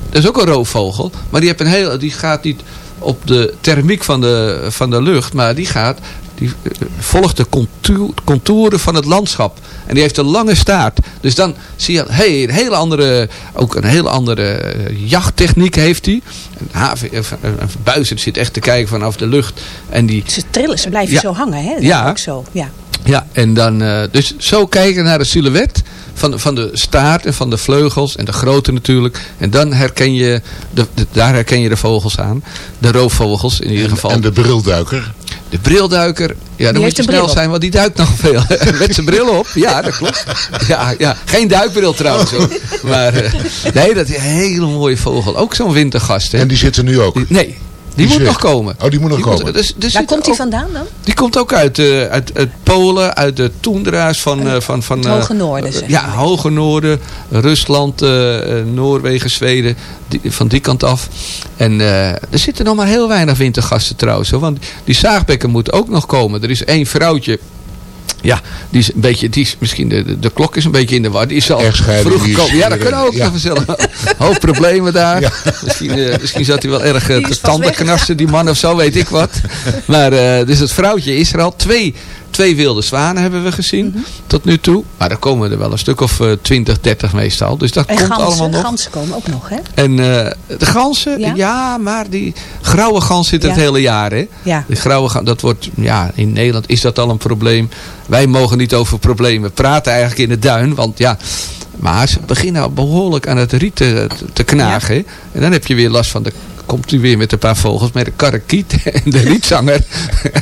Dat is ook een roofvogel. Maar die, heeft een heel, die gaat niet op de thermiek van de, van de lucht. Maar die gaat... Die eh, volgt de contour- contouren van het landschap. En die heeft een lange staart. Dus dan zie je hey, een hele andere, ook een hele andere eh, jachttechniek heeft hij. Een, haven, een, een buizerd zit echt te kijken vanaf de lucht. En die, Ze trillen, ze blijven Ja. zo hangen, hè? Dat Ja. Ook zo, ja. ja, en dan eh, dus zo kijken naar de silhouet van, van de staart en van de vleugels en de grootte natuurlijk. En dan herken je, de, de- daar herken je de vogels aan. De roofvogels in ieder geval. En de brilduiker. De brilduiker, ja, dan moet je snel zijn, want die duikt nog veel. Met zijn bril op, ja, dat klopt. Ja, ja. Geen duikbril trouwens hoor. Maar eh, nee, dat is een hele mooie vogel. Ook zo'n wintergast. Hè. En die zitten nu ook. Die- nee, die, moet nog komen. Oh, die moet nog komen. dus, dus Waar komt die ook- vandaan dan? die komt ook uit, eh, uit, uit Polen, uit de toendra's van... eh, van, van Het eh, hoge noorden, zeg Ja, hoge noorden. Rusland, eh, eh, Noorwegen, Zweden. Die, van die kant af. En eh, er zitten nog maar heel weinig wintergasten trouwens. Hoor, want die zaagbekken moeten ook nog komen. Er is één vrouwtje... Ja, die is een beetje, die is misschien de, de, klok is een beetje in de war. Die is al vroeg gekomen. Ja, dat kan ook ja. vanzelf. Hoop problemen daar. Ja. Misschien, eh, misschien zat hij wel erg eh, te vast tanden knarsen, die man of zo, weet ik wat. Maar eh, dus het vrouwtje is er al. Twee, twee wilde zwanen hebben we gezien Mhm. tot nu toe. Maar er komen er wel een stuk of eh, 20, 30 meestal. Dus dat En komt allemaal nog. ganzen komen ook nog, hè? En eh, de ganzen, ja? Ja? maar die grauwe gans zit het hele jaar. Hè? Ja. De grauwe gans, dat wordt, ja, in Nederland is dat al een probleem. Wij mogen niet over problemen praten eigenlijk in de duin. Want ja, maar ze beginnen al behoorlijk aan het riet te, te knagen. En dan heb je weer last van de komt u weer met een paar vogels met de karakiet en de rietzanger.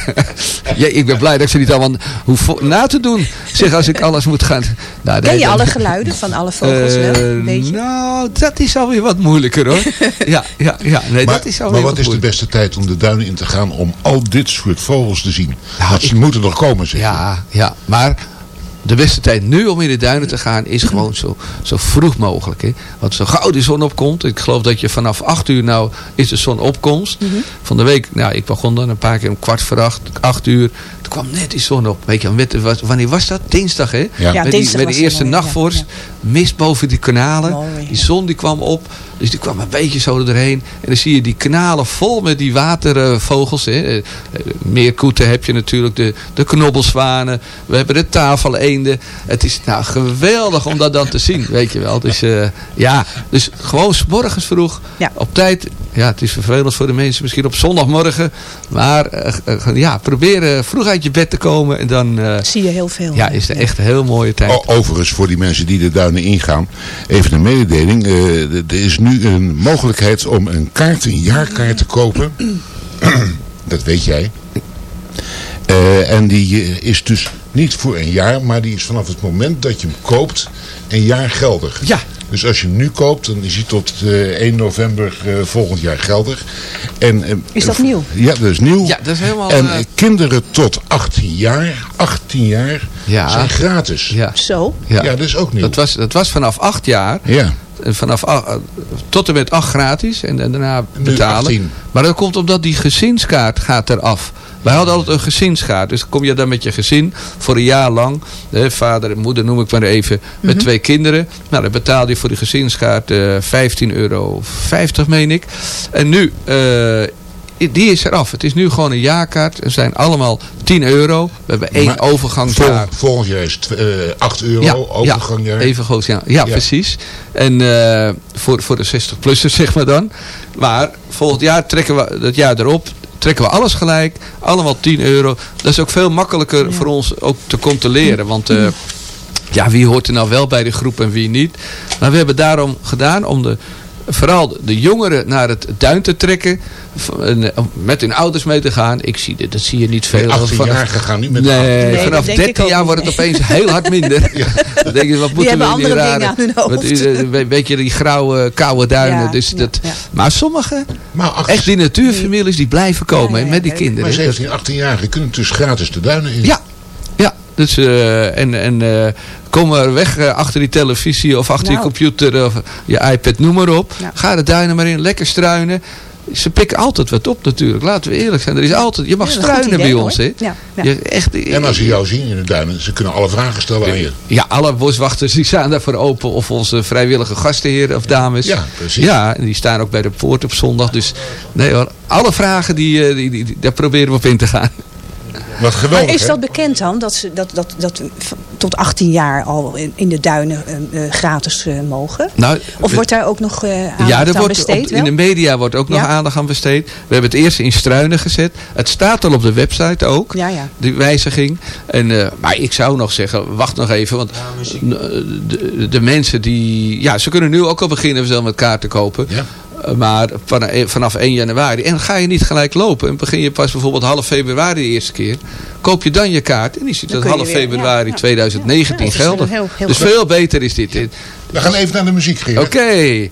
ja, ik ben blij dat ik ze niet allemaal hoef vo- na te doen. Zeg, als ik alles moet gaan... Nou, Ken je dan- alle geluiden van alle vogels wel? Eh, nou, dat is alweer wat moeilijker hoor. ja, ja, ja. Nee, maar dat is maar alweer wat wat is de beste tijd om de duinen in te gaan om al dit soort vogels te zien? Ja, Want ze ik- moeten nog komen, zeg. Ja, ja, maar de beste tijd nu om in de duinen te gaan is gewoon zo, zo vroeg mogelijk. Hè? Want zo gauw de zon opkomt. Ik geloof dat je vanaf 8 uur nou is de zonopkomst. Mhm. Van de week, nou ik begon dan een paar keer om kwart voor acht, acht uur. Toen kwam net die zon op. Weet je, met, wanneer was dat? Dinsdag hè? Ja. Met die, met het eerste nachtvorst. Mist boven die kanalen. Mooi. Die zon die kwam op. Dus die kwam een beetje zo erheen. En dan zie je die kanalen vol met die watervogels. Hè. Eh, eh, Meerkoeten heb je natuurlijk. De, de knobbelzwanen. We hebben de tafeleenden. Het is nou geweldig om dat dan te zien. Weet je wel. Dus eh, ja. Dus gewoon 's morgens vroeg. Ja. Op tijd. Ja, het is vervelend voor de mensen misschien op zondagmorgen. Maar ja, probeer eh, vroeg uit je bed te komen. En dan eh, Zie je heel veel. ja, is het echt een heel mooie tijd. O- Overigens, voor die mensen die de duinen ingaan, even een mededeling. Eh, er is nu een mogelijkheid om een kaart, een jaarkaart te kopen. Dat weet jij. Eh, en die is dus niet voor een jaar, maar die is vanaf het moment dat je hem koopt een jaar geldig. Ja. Dus als je hem nu koopt, dan is hij tot eh, 1 november eh, volgend jaar geldig. En, eh, Is dat eh, nieuw? Ja, dat is nieuw. Ja, dat is helemaal... En eh, eh, kinderen tot 18 jaar, 18 jaar, Ja. zijn gratis. ja. Zo. Ja. Ja, dat is ook nieuw. Dat was, dat was vanaf acht jaar. Ja. En Vanaf eh, tot en met acht gratis. En, en daarna Nu betalen. 18. Maar dat komt omdat die gezinskaart gaat eraf. Wij hadden altijd een gezinskaart. Dus kom je dan met je gezin voor een jaar lang. hè, vader en moeder noem ik maar even. Met twee kinderen. Nou dan betaalde je voor die gezinskaart eh 15,50 euro meen ik. En nu... eh, die is eraf. Het is nu gewoon een jaarkaart. Er zijn allemaal 10 euro. We hebben één Maar overgangsjaar. Vol, volgend jaar is het eh, 8 euro, Ja, overgangjaar. Ja, even goed, ja. Ja, precies. En eh, voor, voor de 60-plussers zeg maar dan. Maar volgend jaar trekken we, dat jaar erop, trekken we alles gelijk. Allemaal 10 euro. Dat is ook veel makkelijker voor ons ook te controleren. Want eh, ja, wie hoort er nou wel bij de groep en wie niet. Maar we hebben daarom gedaan om de, vooral de jongeren naar het duin te trekken. eh, Met hun ouders mee te gaan. Ik zie dit, dat zie je niet veel. Nee, 18-jarigen gaan niet met Nee, ouders mee. vanaf dat denk ik 13 ook jaar wordt het nee. opeens heel hard minder. Dan denk je, wat moeten hebben we in die andere dingen rare... aan hun hoofd. wat, eh, we- weet je, die grauwe, koude duinen. Ja, dus ja, dat, ja. Maar sommige, Maar, echt die natuurfamilies, die blijven komen Ja, ja, met die ja. kinderen. maar Dat- 17, 18-jarigen kunnen dus gratis de duinen in. Ja, ja. Dus, eh, en en eh, kom maar weg eh, achter die televisie of achter je Nou. computer of je iPad, noem maar op. Ja. Ga de duinen maar in, lekker struinen. Ze pikken altijd wat op natuurlijk, laten we eerlijk zijn. Er is altijd, je mag Ja, struinen bij ons. Hè? Ja, ja. Je, echt, En als ze jou zien in de duinen, ze kunnen alle vragen stellen aan je. Ja, alle boswachters die staan daarvoor open. Of onze vrijwillige gastheren of dames. Ja, precies. Ja, en die staan ook bij de poort op zondag. Dus nee hoor, alle vragen die, eh, die, die, die- daar proberen we op in te gaan. Wat geweldig, Maar is dat bekend dan? Dat ze dat, dat, dat tot 18 jaar al in, in de duinen eh, eh, gratis eh, mogen? Nou, Of wordt daar ook nog eh aandacht ja, er aan wordt besteed? op- in de media wordt ook nog Ja? aandacht aan besteed. We hebben het eerst in Struinen gezet. Het staat al op de website ook. Ja, ja. Die wijziging. En, eh, maar ik zou nog zeggen, wacht nog even. Want de, de mensen die... Ja, ze kunnen nu ook al beginnen zelf met kaarten kopen. Eh, Maar van- vanaf 1 januari. En ga je niet gelijk lopen. En begin je pas bijvoorbeeld half februari de eerste keer. Koop je dan je kaart. En die zit je half weer- februari ja, ja. 2019 Ja, dat is geldig. heel- heel dus goed. veel beter is dit. We gaan even naar de muziek. Oké.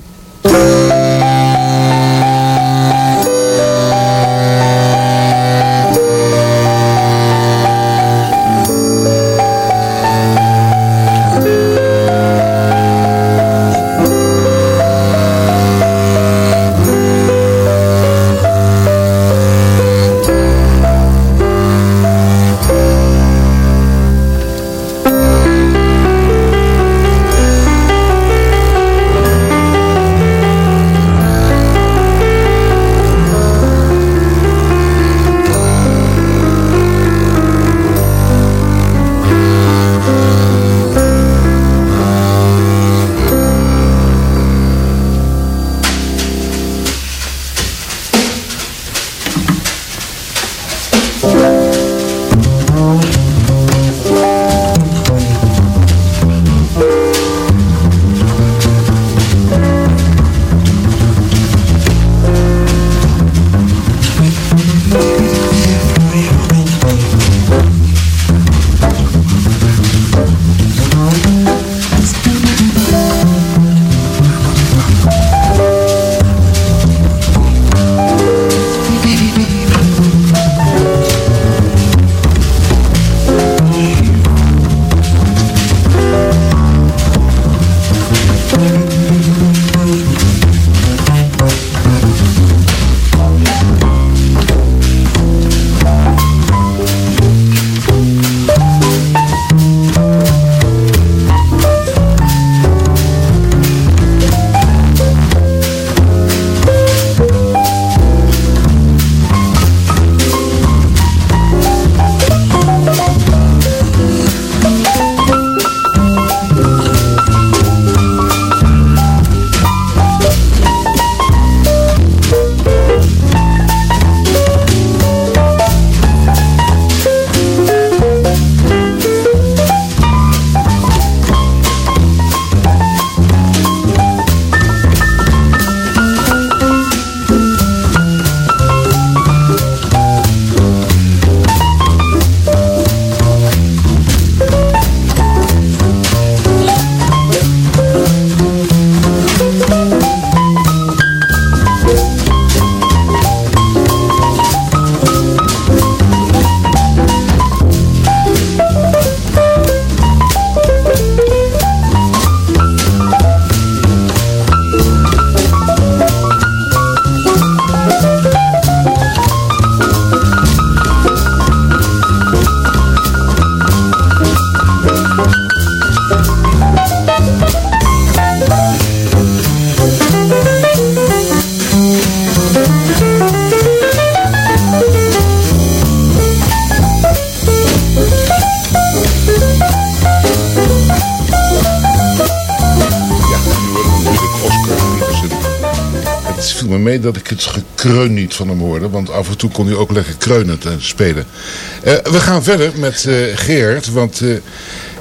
Mee dat ik het gekreun niet van hem hoorde. Want af en toe kon hij ook lekker kreunend eh, spelen. Eh, we gaan verder met eh Geert. Want eh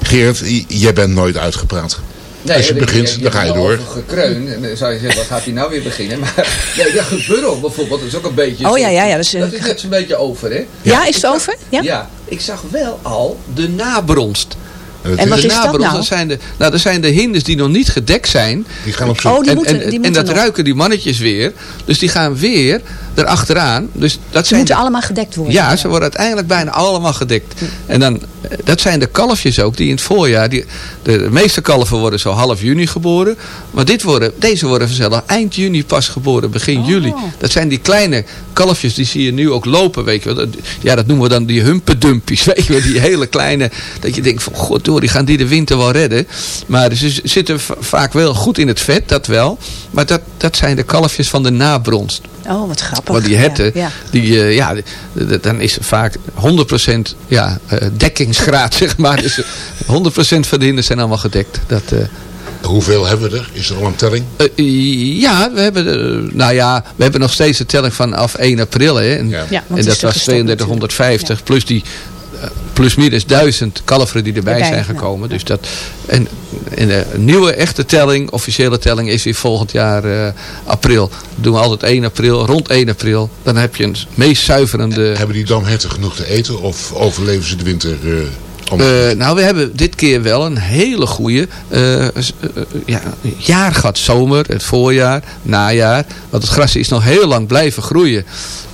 Geert, jij bent nooit uitgepraat. Als je begint, dan ga je door. Gekreun. En dan zou je zeggen, wat gaat hij nou weer beginnen? Maar nee, ja, geburrel bijvoorbeeld, dat is ook een beetje... Oh ja, ja, ja. Dus, eh, Dat is net zo'n beetje over, hè? Ja, is het over? Ja? Ja, ik zag wel al de nabronst. En wat de is dat nou? zijn de, nou, dat zijn de hinders die nog niet gedekt zijn. Die gaan op zoek. Oh, die en, moeten- en, die en moeten dat nog. ruiken die mannetjes weer. Dus die gaan weer erachteraan. Dus dat Ze zijn moeten de- allemaal gedekt worden. ja, ze worden uiteindelijk bijna allemaal gedekt. En dan, eh, dat zijn de kalfjes ook die in het voorjaar, die, de, de meeste kalven worden zo half juni geboren. Maar dit worden, deze worden vanzelf eind juni pas geboren, begin juli. Dat zijn die kleine kalfjes, die zie je nu ook lopen, weet je wel. Ja, dat noemen we dan die humpedumpies, weet je wel. Die hele kleine, dat je denkt van, god door, die gaan die de winter wel redden. Maar ze zitten vaak wel goed in het vet, dat wel. Maar dat, dat zijn de kalfjes van de nabronst. Oh, wat grappig. Want die herten, Ja, ja. die, eh, ja, dan is vaak 100% ja, eh, dekkingsgraad, zeg maar. Dus eh, 100% van de hinders zijn allemaal gedekt. Dat, eh, Hoeveel hebben we er? Is er al een telling? eh, ja, we hebben, eh, nou ja, we hebben nog steeds de telling vanaf 1 april. Hè, en Ja, en dat was gestopt 3250 plus die eh, plus minus duizend kalveren die erbij Erbij, zijn ja. gekomen. Dus dat, en, en de nieuwe echte telling, officiële telling, is weer volgend jaar eh, april. Dat doen we altijd 1 april, rond 1 april. Dan heb je een meest zuiverende... Hebben die damherten genoeg te eten of overleven ze de winter? eh, Eh, nou, we hebben dit keer wel een hele goede eh, s- eh, ja, jaar gehad. Zomer, het voorjaar, najaar. Want het gras is nog heel lang blijven groeien.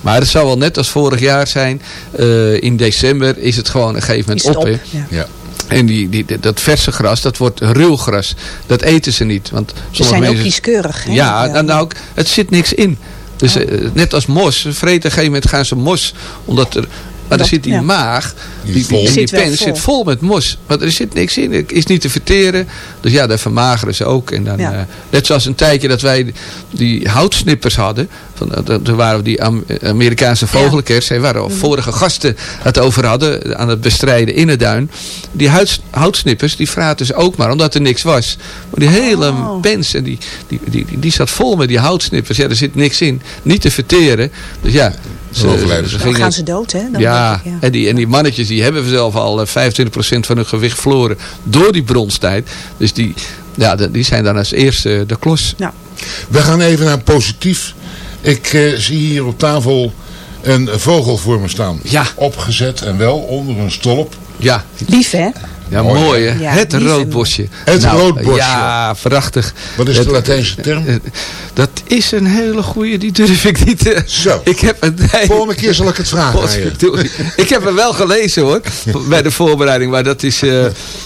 Maar het zal wel net als vorig jaar zijn. eh, in december is het gewoon een gegeven moment op. Ja. ja. En die, die, dat verse gras, dat wordt ruwgras. Dat eten ze niet. Want Ze zijn ook kieskeurig. Hè? ja, nou, nou, het zit niks in. Dus eh, net als mos. Ze vreten op een gegeven moment gaan ze mos. Omdat er... Maar er zit die ja. maag, Die die, die, die Zit wel pen vol. zit vol met mos. Maar er zit niks in. Het is niet te verteren. Dus ja, daar vermageren ze ook. En dan, Ja. eh, net zoals een tijdje dat wij die houtsnippers hadden. Van, eh, Toen waren we die Am- Amerikaanse vogelkers. hè, Waar we Mhm. vorige gasten het over hadden. Aan het bestrijden in het duin. Die huids- houtsnippers, die fraten ze ook maar. Omdat er niks was. Maar die hele Oh. pens, en die, die, die, die, die zat vol met die houtsnippers. Ja, er zit niks in. Niet te verteren. Dus ja, ze, overlijden ze. Dan gaan ze dood, hè? Dan ja, denk ik, ja. En, die, en die mannetjes die hebben zelf al eh, 25% van hun gewicht verloren door die bronstijd. Dus die, ja, de- die zijn dan als eerste de klos. Nou, We gaan even naar positief. Ik eh, zie hier op tafel een vogel voor me staan. Ja. Opgezet en wel onder een stolp. Ja, lief, hè? Ja Mooi, mooi hè. Ja, het roodbosje. Het roodbosje. Ja, prachtig. Wat is de Latijnse term? Dat is een hele goeie, die durf ik niet. eh, Zo. Ik heb het... nee. Volgende keer zal ik het vragen aan je. Potverdorie. Ik heb hem wel gelezen hoor, bij de voorbereiding, maar dat is, eh,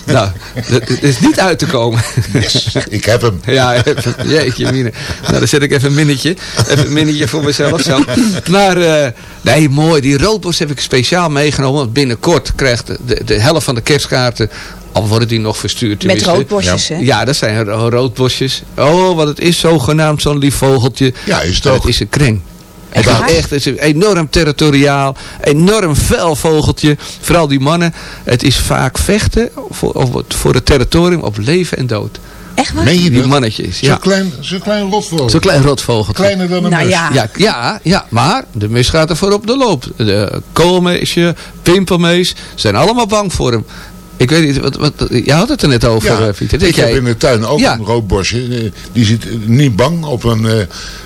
nou, dat dat is niet uit te komen. Yes, ik heb hem. Ja, even- jeetje mine. Nou, dan zet ik even een minnetje. Even een minnetje voor mezelf zo. Maar, eh, nee, mooi. Die roodbos heb ik speciaal meegenomen. Want binnenkort krijgt de, de, de helft van de kerstkaarten... Al worden die nog verstuurd Met roodbosjes, hè? Ja, dat zijn ro- roodbosjes. Oh, wat het is zogenaamd zo'n lief vogeltje. Ja, is ook. Het is een kreng. Het is echt het is een enorm territoriaal, enorm fel vogeltje. Vooral die mannen. Het is vaak vechten voor, voor het territorium op leven en dood. Echt waar? Meen je Die mannetjes, Zo'n ja. klein, zo'n klein rotvogel. Zo'n klein rotvogeltje. Kleiner dan een Nou mus. ja. Ja, ja, ja, maar de mus gaat ervoor op de loop. De koolmeesje, pimpelmees, zijn allemaal bang voor hem. Ik weet niet, wat, wat, je had het er net over, Ja, eh, Pieter. Dat ik heb in de tuin ook Ja. een roodbosje. Eh, Die zit niet bang op een eh,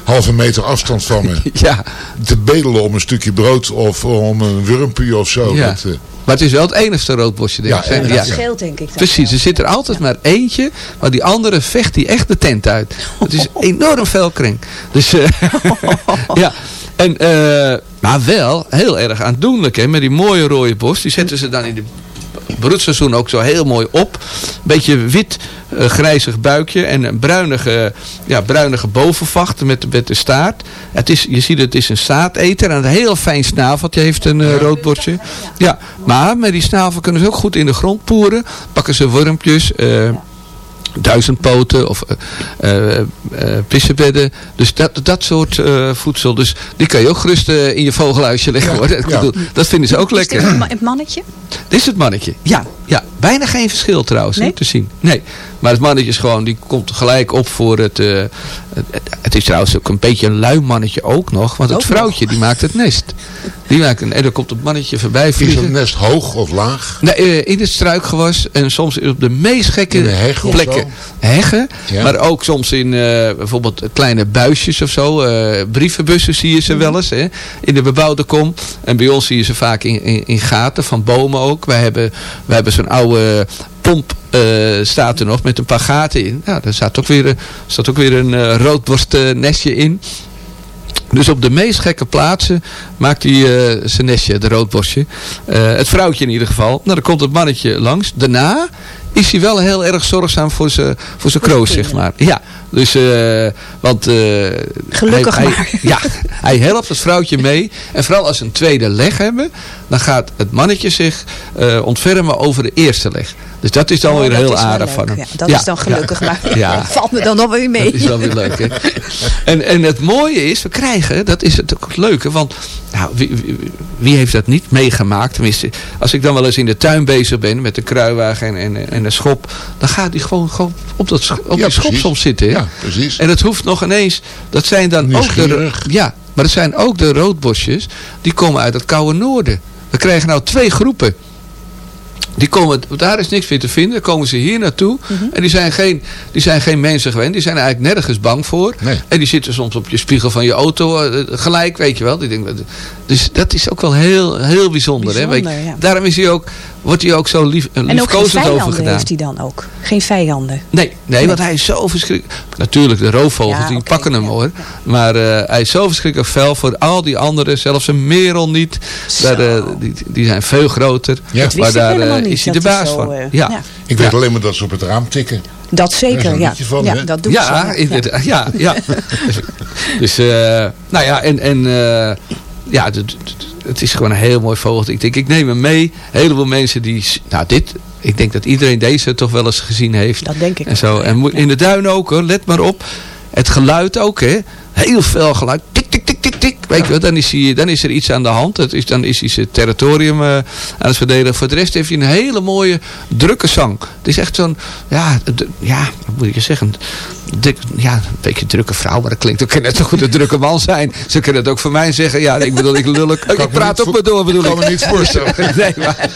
halve meter afstand van me. Ja, Te bedelen om een stukje brood of om een wurmpje of zo. ja. Dat, eh, maar het is wel het enigste roodbosje, denk Ja, ik. en Dat Ja. scheelt, denk ik. Precies, er zit er altijd maar eentje, maar die andere vecht die echt de tent uit. Het is enorm veel kring. Dus, eh, ja. En, eh, maar wel heel erg aandoenlijk, hè, met die mooie rode bos. Die zetten ze dan in de broedseizoen ook zo heel mooi op. Beetje wit, eh, grijzig buikje en een bruinige, ja, bruinige bovenvacht met, met de staart. Het is, je ziet het is een staateter en een heel fijn snaveltje heeft een eh, rood bosje. Ja, maar met die snavel kunnen ze ook goed in de grond poeren. Pakken ze wormpjes, eh, duizendpoten of eh, eh, eh, pissenbedden. Dus dat, dat soort eh, voedsel. Dus die kan je ook gerust eh, in je vogelhuisje leggen. Ja, hoor. Ja. bedoel, Dat vinden ze ook Is dit lekker. het ma- het mannetje? Dit is het mannetje. Ja, Ja, bijna geen verschil trouwens te zien. Nee, maar het mannetje is gewoon, die komt gelijk op voor het, eh, het, het is trouwens ook een beetje een lui mannetje ook nog. Want het vrouwtje, die maakt het nest. Die maakt een, en dan komt het mannetje voorbij Is vliegen. het nest hoog of laag? Nee, eh, in het struikgewas en soms op de meest gekke In de heg of plekken. Heggen, Ja. maar ook soms in eh, bijvoorbeeld kleine buisjes of zo. eh, brievenbussen zie je ze wel eens hè, in de bebouwde kom. En bij ons zie je ze vaak in, in, in gaten van bomen ook. Wij hebben, wij hebben zo'n oude pomp eh, staat er nog met een paar gaten in. Ja, daar staat ook weer, staat ook weer een eh, roodborstnestje in. Dus op de meest gekke plaatsen maakt hij eh, zijn nestje, de roodborstje. Het vrouwtje in ieder geval. Nou, dan komt het mannetje langs. Daarna is hij wel heel erg zorgzaam voor zijn voor zijn kroos, zeg maar. Ja, dus, eh, want... eh, Gelukkig hij, maar. Hij, ja, hij helpt het vrouwtje mee. En vooral als ze een tweede leg hebben, dan gaat het mannetje zich eh, ontfermen over de eerste leg. Dus dat is dan Oh, weer dat heel aardig van hem. Ja, dat is dan gelukkig, maar Ja. valt me dan nog wel weer mee. Dat is wel weer leuk, hè? En, en het mooie is, we krijgen, dat is het ook het leuke, want nou, wie, wie, wie heeft dat niet meegemaakt? Tenminste, als ik dan wel eens in de tuin bezig ben met de kruiwagen en, en, en een schop, dan gaat die gewoon, gewoon op, dat, op Ja, die schop precies. soms zitten. hè? Ja, precies. En het hoeft nog ineens, dat zijn dan ook de, ja, maar dat zijn ook de roodbosjes, die komen uit het koude noorden. We krijgen nou twee groepen. Die komen, daar is niks meer te vinden. Dan komen ze hier naartoe. Mhm. En die zijn, geen, die zijn geen mensen gewend. Die zijn eigenlijk nergens bang voor. En die zitten soms op je spiegel van je auto eh, gelijk, weet je wel. Die denken, dus dat is ook wel heel, heel bijzonder. hè? Weet je. Bijzonder, ja. Daarom is hij ook, wordt hij ook zo lief, eh, En ook geen liefkozend over vijanden gedaan. heeft hij dan ook. Geen vijanden. Nee, nee, want hij is zo verschrikkelijk. Natuurlijk, de roofvogels Ja, die pakken hem hoor. Maar eh, hij is zo verschrikkelijk fel voor al die anderen. Zelfs een merel niet. Daar, die, die zijn veel groter. Ja. Dat maar wist daar niet, is hij de baas zo, van. eh, ja. ja. Ik weet alleen maar dat ze op het raam tikken. Dat zeker, ja. van, ja, dat doet Ja, ze. inderdaad. Ja, ja. dus, eh, nou ja, en, en eh, ja, het is gewoon een heel mooi vogel. Ik denk, ik neem hem mee. Een heleboel mensen die, nou dit, ik denk dat iedereen deze toch wel eens gezien heeft. Dat denk ik En zo. En moet- in de duin ook hoor, let maar op. Het geluid ook hè. Heel veel geluid. Weet dan is, dan is er iets aan de hand. Is, dan is hij zijn territorium eh, aan het verdedigen. Voor de rest heeft hij een hele mooie drukke zang. Het is echt zo'n, ja, ja, wat moet ik je zeggen? Ja, een beetje drukke vrouw, maar dat klinkt ook net zo goed een drukke man zijn. Ze kunnen het ook voor mij zeggen. Ja, ik bedoel, ik lul ik me praat ook maar door, bedoel kan ik. me niet voorstellen. nee, maar,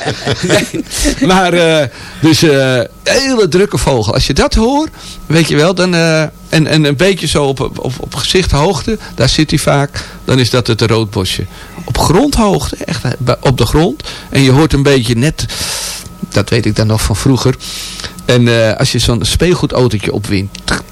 nee, maar eh, dus eh hele drukke vogel. Als je dat hoort, weet je wel, dan, eh, en, en een beetje zo op, op, op gezichthoogte, daar zit hij vaak, dan is dat het roodbosje. Op grondhoogte, echt op de grond, en je hoort een beetje net, dat weet ik dan nog van vroeger, en eh, als je zo'n speelgoedautootje opwint,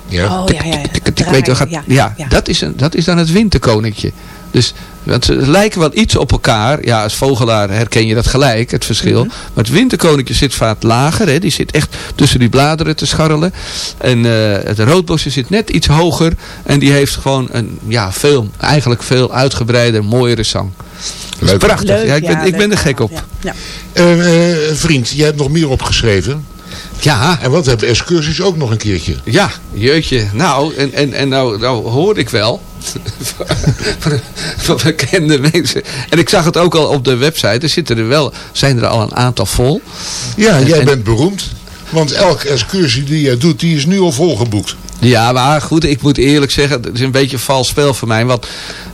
Ja. Oh ja, ja. ja. ik weet wel, gaat, ja, ja, ja. Dat, is een, dat is dan het winterkoninkje. Dus want ze lijken wel iets op elkaar. Ja, als vogelaar herken je dat gelijk, het verschil. Mhm. Maar het winterkoninkje zit vaak lager. Hè. Die zit echt tussen die bladeren te scharrelen. En eh, het roodbosje zit net iets hoger. En die heeft gewoon een ja, veel, eigenlijk veel uitgebreider, mooiere zang. Leuk. prachtig. Leuk, ja, ik ben, ja, ik ben er gek op. Ja. Ja. Eh, eh, vriend, jij hebt nog meer opgeschreven. Ja, En wat hebben excursies ook nog een keertje? Ja, jeetje. Nou, en, en, en nou, nou hoorde ik wel van, van bekende mensen. En ik zag het ook al op de website. Er zitten er wel, zijn er al een aantal vol. Ja, En- jij en- bent beroemd. Want elke excursie die jij doet, die is nu al volgeboekt. Ja, maar goed, ik moet eerlijk zeggen, het is een beetje vals spel voor mij. Want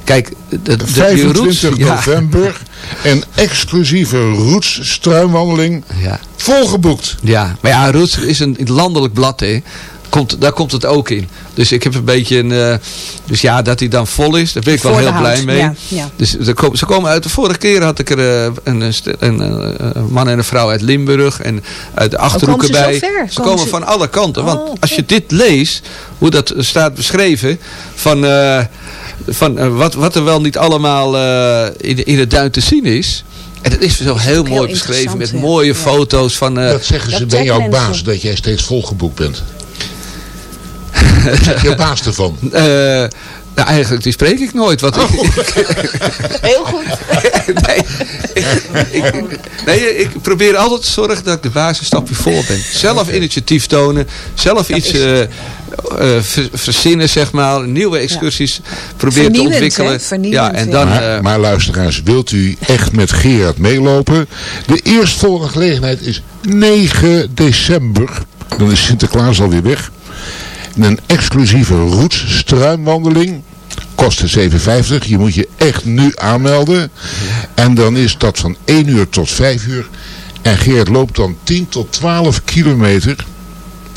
kijk, de, de, die 25 roots, ja, november. Een exclusieve Roots struinwandeling. Ja. Volgeboekt. Ja, maar ja, Roots is een landelijk blad, hè. Komt, daar komt het ook in. Dus ik heb een beetje een... eh, dus ja, dat hij dan vol is, daar ben ik wel heel blij mee. ja, ja. Dus ze komen, ze komen uit... De vorige keer had ik er eh, een, een, eh, een man en een vrouw uit Limburg. En uit de Achterhoeken komen ze bij. zo ver? Ze Komen van alle kanten. Want Oh, als je dit leest, hoe dat staat beschreven... Van, eh, van eh, wat, wat er wel niet allemaal eh, in, in het duin te zien is... En dat is zo heel ook mooi heel beschreven. Met mooie Ja. foto's van... eh, Dat zeggen ze dat bij jouw taglensen. baas, dat jij steeds volgeboekt bent. Wat zegt je baas ervan? Eh, nou, eigenlijk die spreek ik nooit. Want ik, Heel goed. nee, ik, ik- nee, ik probeer altijd te zorgen dat ik de basisstapje voor ben. Zelf initiatief tonen. Zelf iets eh, eh, ver- verzinnen, zeg maar. Nieuwe excursies proberen te Vernieuwend, ontwikkelen. ja, en ja. dan... maar, eh, maar luisteraars, wilt u echt met Gerard meelopen? De eerstvolgende gelegenheid is 9 december. Dan is Sinterklaas alweer weg. Een exclusieve roetsstruimwandeling. Kost 7,50. Je moet je echt nu aanmelden. En dan is dat van 1 uur tot 5 uur. En Gerard loopt dan 10 tot 12 kilometer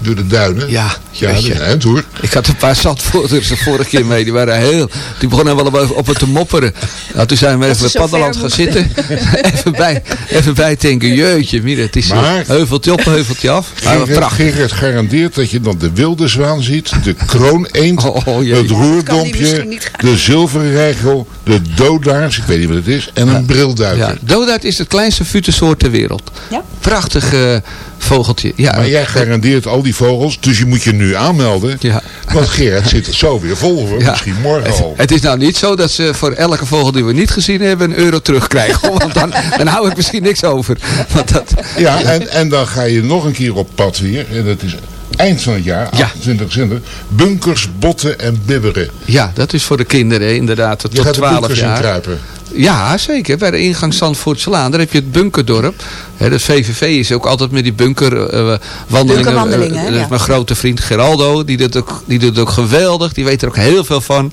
door de duinen. Ja, ja weet dat je. is een eind hoor. Ik had een paar zandvoerders de vorige keer mee. Die waren heel... Die begonnen wel op- op het te mopperen. Nou, toen zijn we even het platteland gaan zitten. even, bij, even bijtanken. Jeutje, mire, het is Maar- heuveltje op, heuveltje af. Maar Gerard, prachtig. Gerard garandeert dat je dan de wilde zwaan ziet, de krooneend, Oh, jee. het roerdompje, de zilverregel, de dodaars, ik weet niet wat het is, en een brilduiker. Ja, is het kleinste futensoort ter wereld. Ja? Prachtig eh, vogeltje. Ja, Maar jij garandeert al die vogels, dus je moet je nu aanmelden. Ja. Want Gerard zit zo weer vol Ja. misschien morgen Het, al. het is nou niet zo dat ze voor elke vogel die we niet gezien hebben een euro terugkrijgen. Want dan, dan hou ik misschien niks over. Want dat, Ja, en, en dan ga je nog een keer op pad weer. En dat is eind van het jaar, Ja. 28 december. Bunkers, botten en bibberen. ja, dat is voor de kinderen inderdaad tot Je gaat de 12 bunkers in jaar. kruipen. Ja, zeker. Bij de ingang Zandvoortselaan, daar heb je het bunkerdorp. Hè, de VVV is ook altijd met die bunkerwandelingen. Bunkerwandelingen, hè, dat is ja. mijn grote vriend Geraldo. Die doet, ook, die doet het ook geweldig. Die weet er ook heel veel van.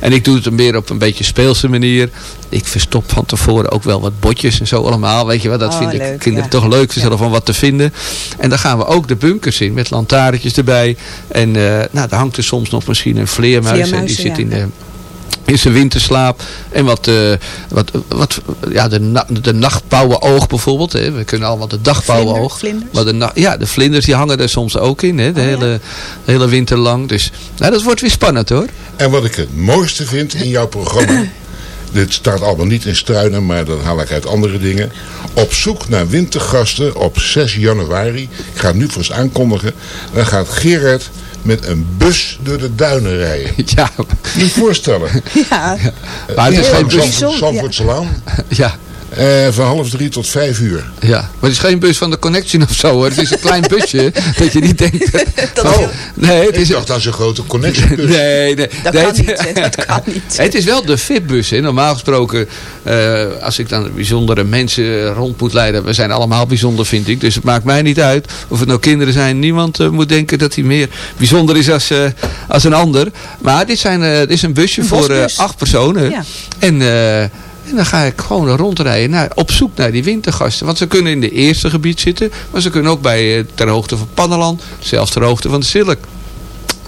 En ik doe het weer op een beetje speelse manier. Ik verstop van tevoren ook wel wat botjes en zo allemaal. Weet je wat, dat Oh, vind ik kinderen ja. toch leuk. Ze zelf van wat te vinden. En dan gaan we ook de bunkers in met lantaarntjes erbij. En eh, nou, daar hangt er soms nog misschien een vleermuis. en die zit ja. in de in zijn winterslaap. En wat, eh, wat, wat ja, de, na, de nachtpauwenoog bijvoorbeeld. Hè. We kunnen allemaal de dagpauwenoog. Vlinder, vlinders? Maar de, na- ja, de vlinders die hangen er soms ook in. Hè, de, Oh, ja. hele, de hele winter lang. Dus nou, dat wordt weer spannend hoor. En wat ik het mooiste vind in jouw programma. Dit staat allemaal niet in struinen, maar dat haal ik uit andere dingen. Op zoek naar wintergasten op 6 januari. Ik ga het nu vast aankondigen. Dan gaat Gerard met een bus door de duinen rijden. Ja, je voorstellen. Ja, maar het is geen bus. bijzonder, ja. Zandvoortselaan. Ja, Eh, van half drie tot vijf uur. ja, maar het is geen bus van de Connection of zo hoor. Het is een klein busje. dat je niet denkt. Oh, nee, het ik is, dacht aan zo'n grote connectiebus. Nee, nee. dat nee, kan het- niet. hè, Dat kan niet. Het is wel de VIP-bus. hè. Normaal gesproken, eh, als ik dan bijzondere mensen rond moet leiden. We zijn allemaal bijzonder, vind ik. Dus het maakt mij niet uit of het nou kinderen zijn. Niemand eh, moet denken dat hij meer bijzonder is als, eh, als een ander. Maar dit, zijn, eh, dit is een busje Een voor eh, acht personen. Ja. En, eh, en dan ga ik gewoon rondrijden naar, op zoek naar die wintergasten. Want ze kunnen in de eerste gebied zitten. Maar ze kunnen ook bij, eh, ter hoogte van Panneland. Zelfs ter hoogte van de Silk.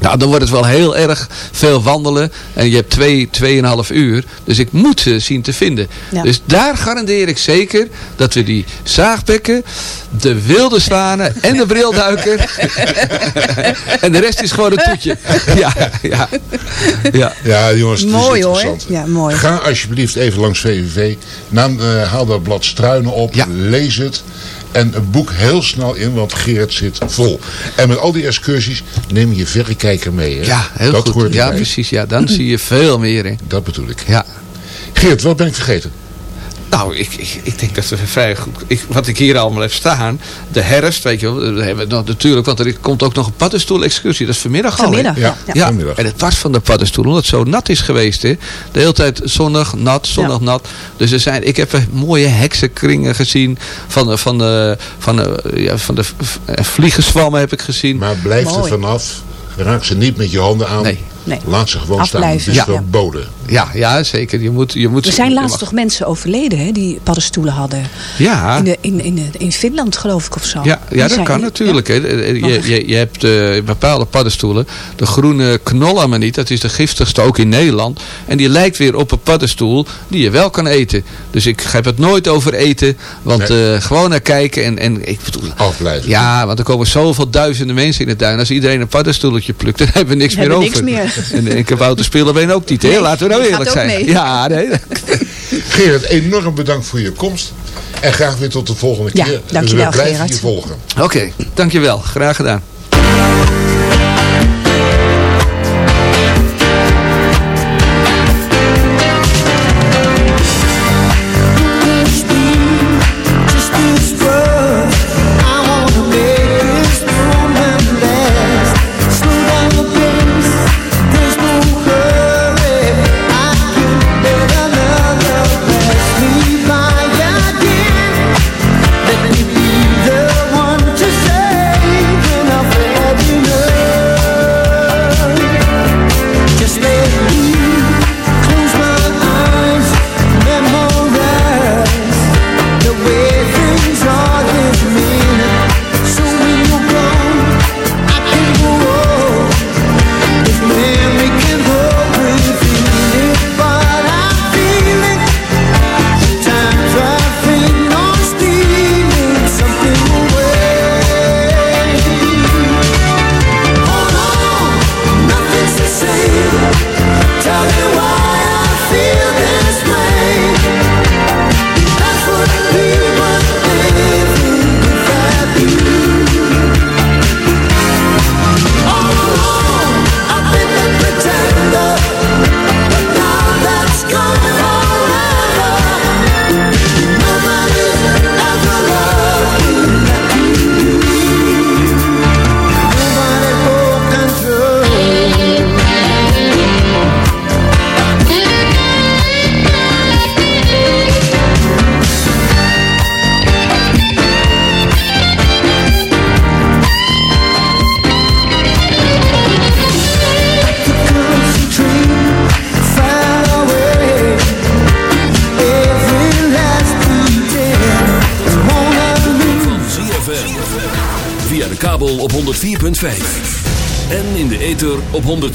Nou, dan wordt het wel heel erg veel wandelen. En je hebt twee, tweeënhalf uur. Dus ik moet ze zien te vinden. Ja. Dus daar garandeer ik zeker dat we die zaagbekken, de wilde zwanen en de brilduiker. en de rest is gewoon een toetje. ja, ja, ja. Ja, jongens, het Mooi is hoor. Ja, mooi. Ga alsjeblieft even langs VVV. Naam, eh, haal dat blad struinen op. Ja. Lees het. En boek heel snel in, want Geert zit vol. En met al die excursies neem je verrekijker mee. Hè? Ja, heel dat goed. Hoort Ja, precies. Ja, dan zie je veel meer in. Dat bedoel ik. Ja. Geert, wat ben ik vergeten? Nou, ik, ik, ik denk dat we vrij goed... Ik, wat ik hier allemaal heb staan, de herfst, weet je wel. hebben we nog natuurlijk, want er komt ook nog een paddenstoel-excursie. Dat is vanmiddag al. Vanmiddag, Ja, ja. Ja, vanmiddag. en het was van de paddenstoel, omdat het zo nat is geweest. Hè. De hele tijd zonnig, nat, zonnig, nat. Dus er zijn, ik heb er mooie heksenkringen gezien. Van de, van de, van de, ja, van de vliegenzwammen heb ik gezien. Maar blijf er vanaf. Raak ze niet met je handen aan. Nee. Nee. Laat ze gewoon Afblijven. staan. Het is Ja. verboden. Ja, ja, zeker. Je moet, je moet, Er zijn laatst mag- toch mensen overleden hè, die paddenstoelen hadden. Ja. In, de, in, in, de- in Finland geloof ik of zo. Ja, ja dat zijn- kan natuurlijk. Hè. Je, je, je hebt eh, bepaalde paddenstoelen. De groene knolamaniet, dat is de giftigste ook in Nederland. En die lijkt weer op een paddenstoel die je wel kan eten. Dus ik heb het nooit over eten. Want Nee. eh, gewoon naar kijken. En, en ik bedoel, Afblijven. ja, want er komen zoveel duizenden mensen in het duin. Als iedereen een paddenstoeletje plukt, dan hebben we niks meer niks over. meer. En ik heb auto spelen ook niet. Hè? Nee, Laten we die eerlijk gaat ook zijn. mee. Ja, nee. Gerard, enorm bedankt voor je komst. En graag weer tot de volgende Ja, keer. dankjewel, We blijven Gerard. je volgen. Oké, dankjewel. Graag gedaan.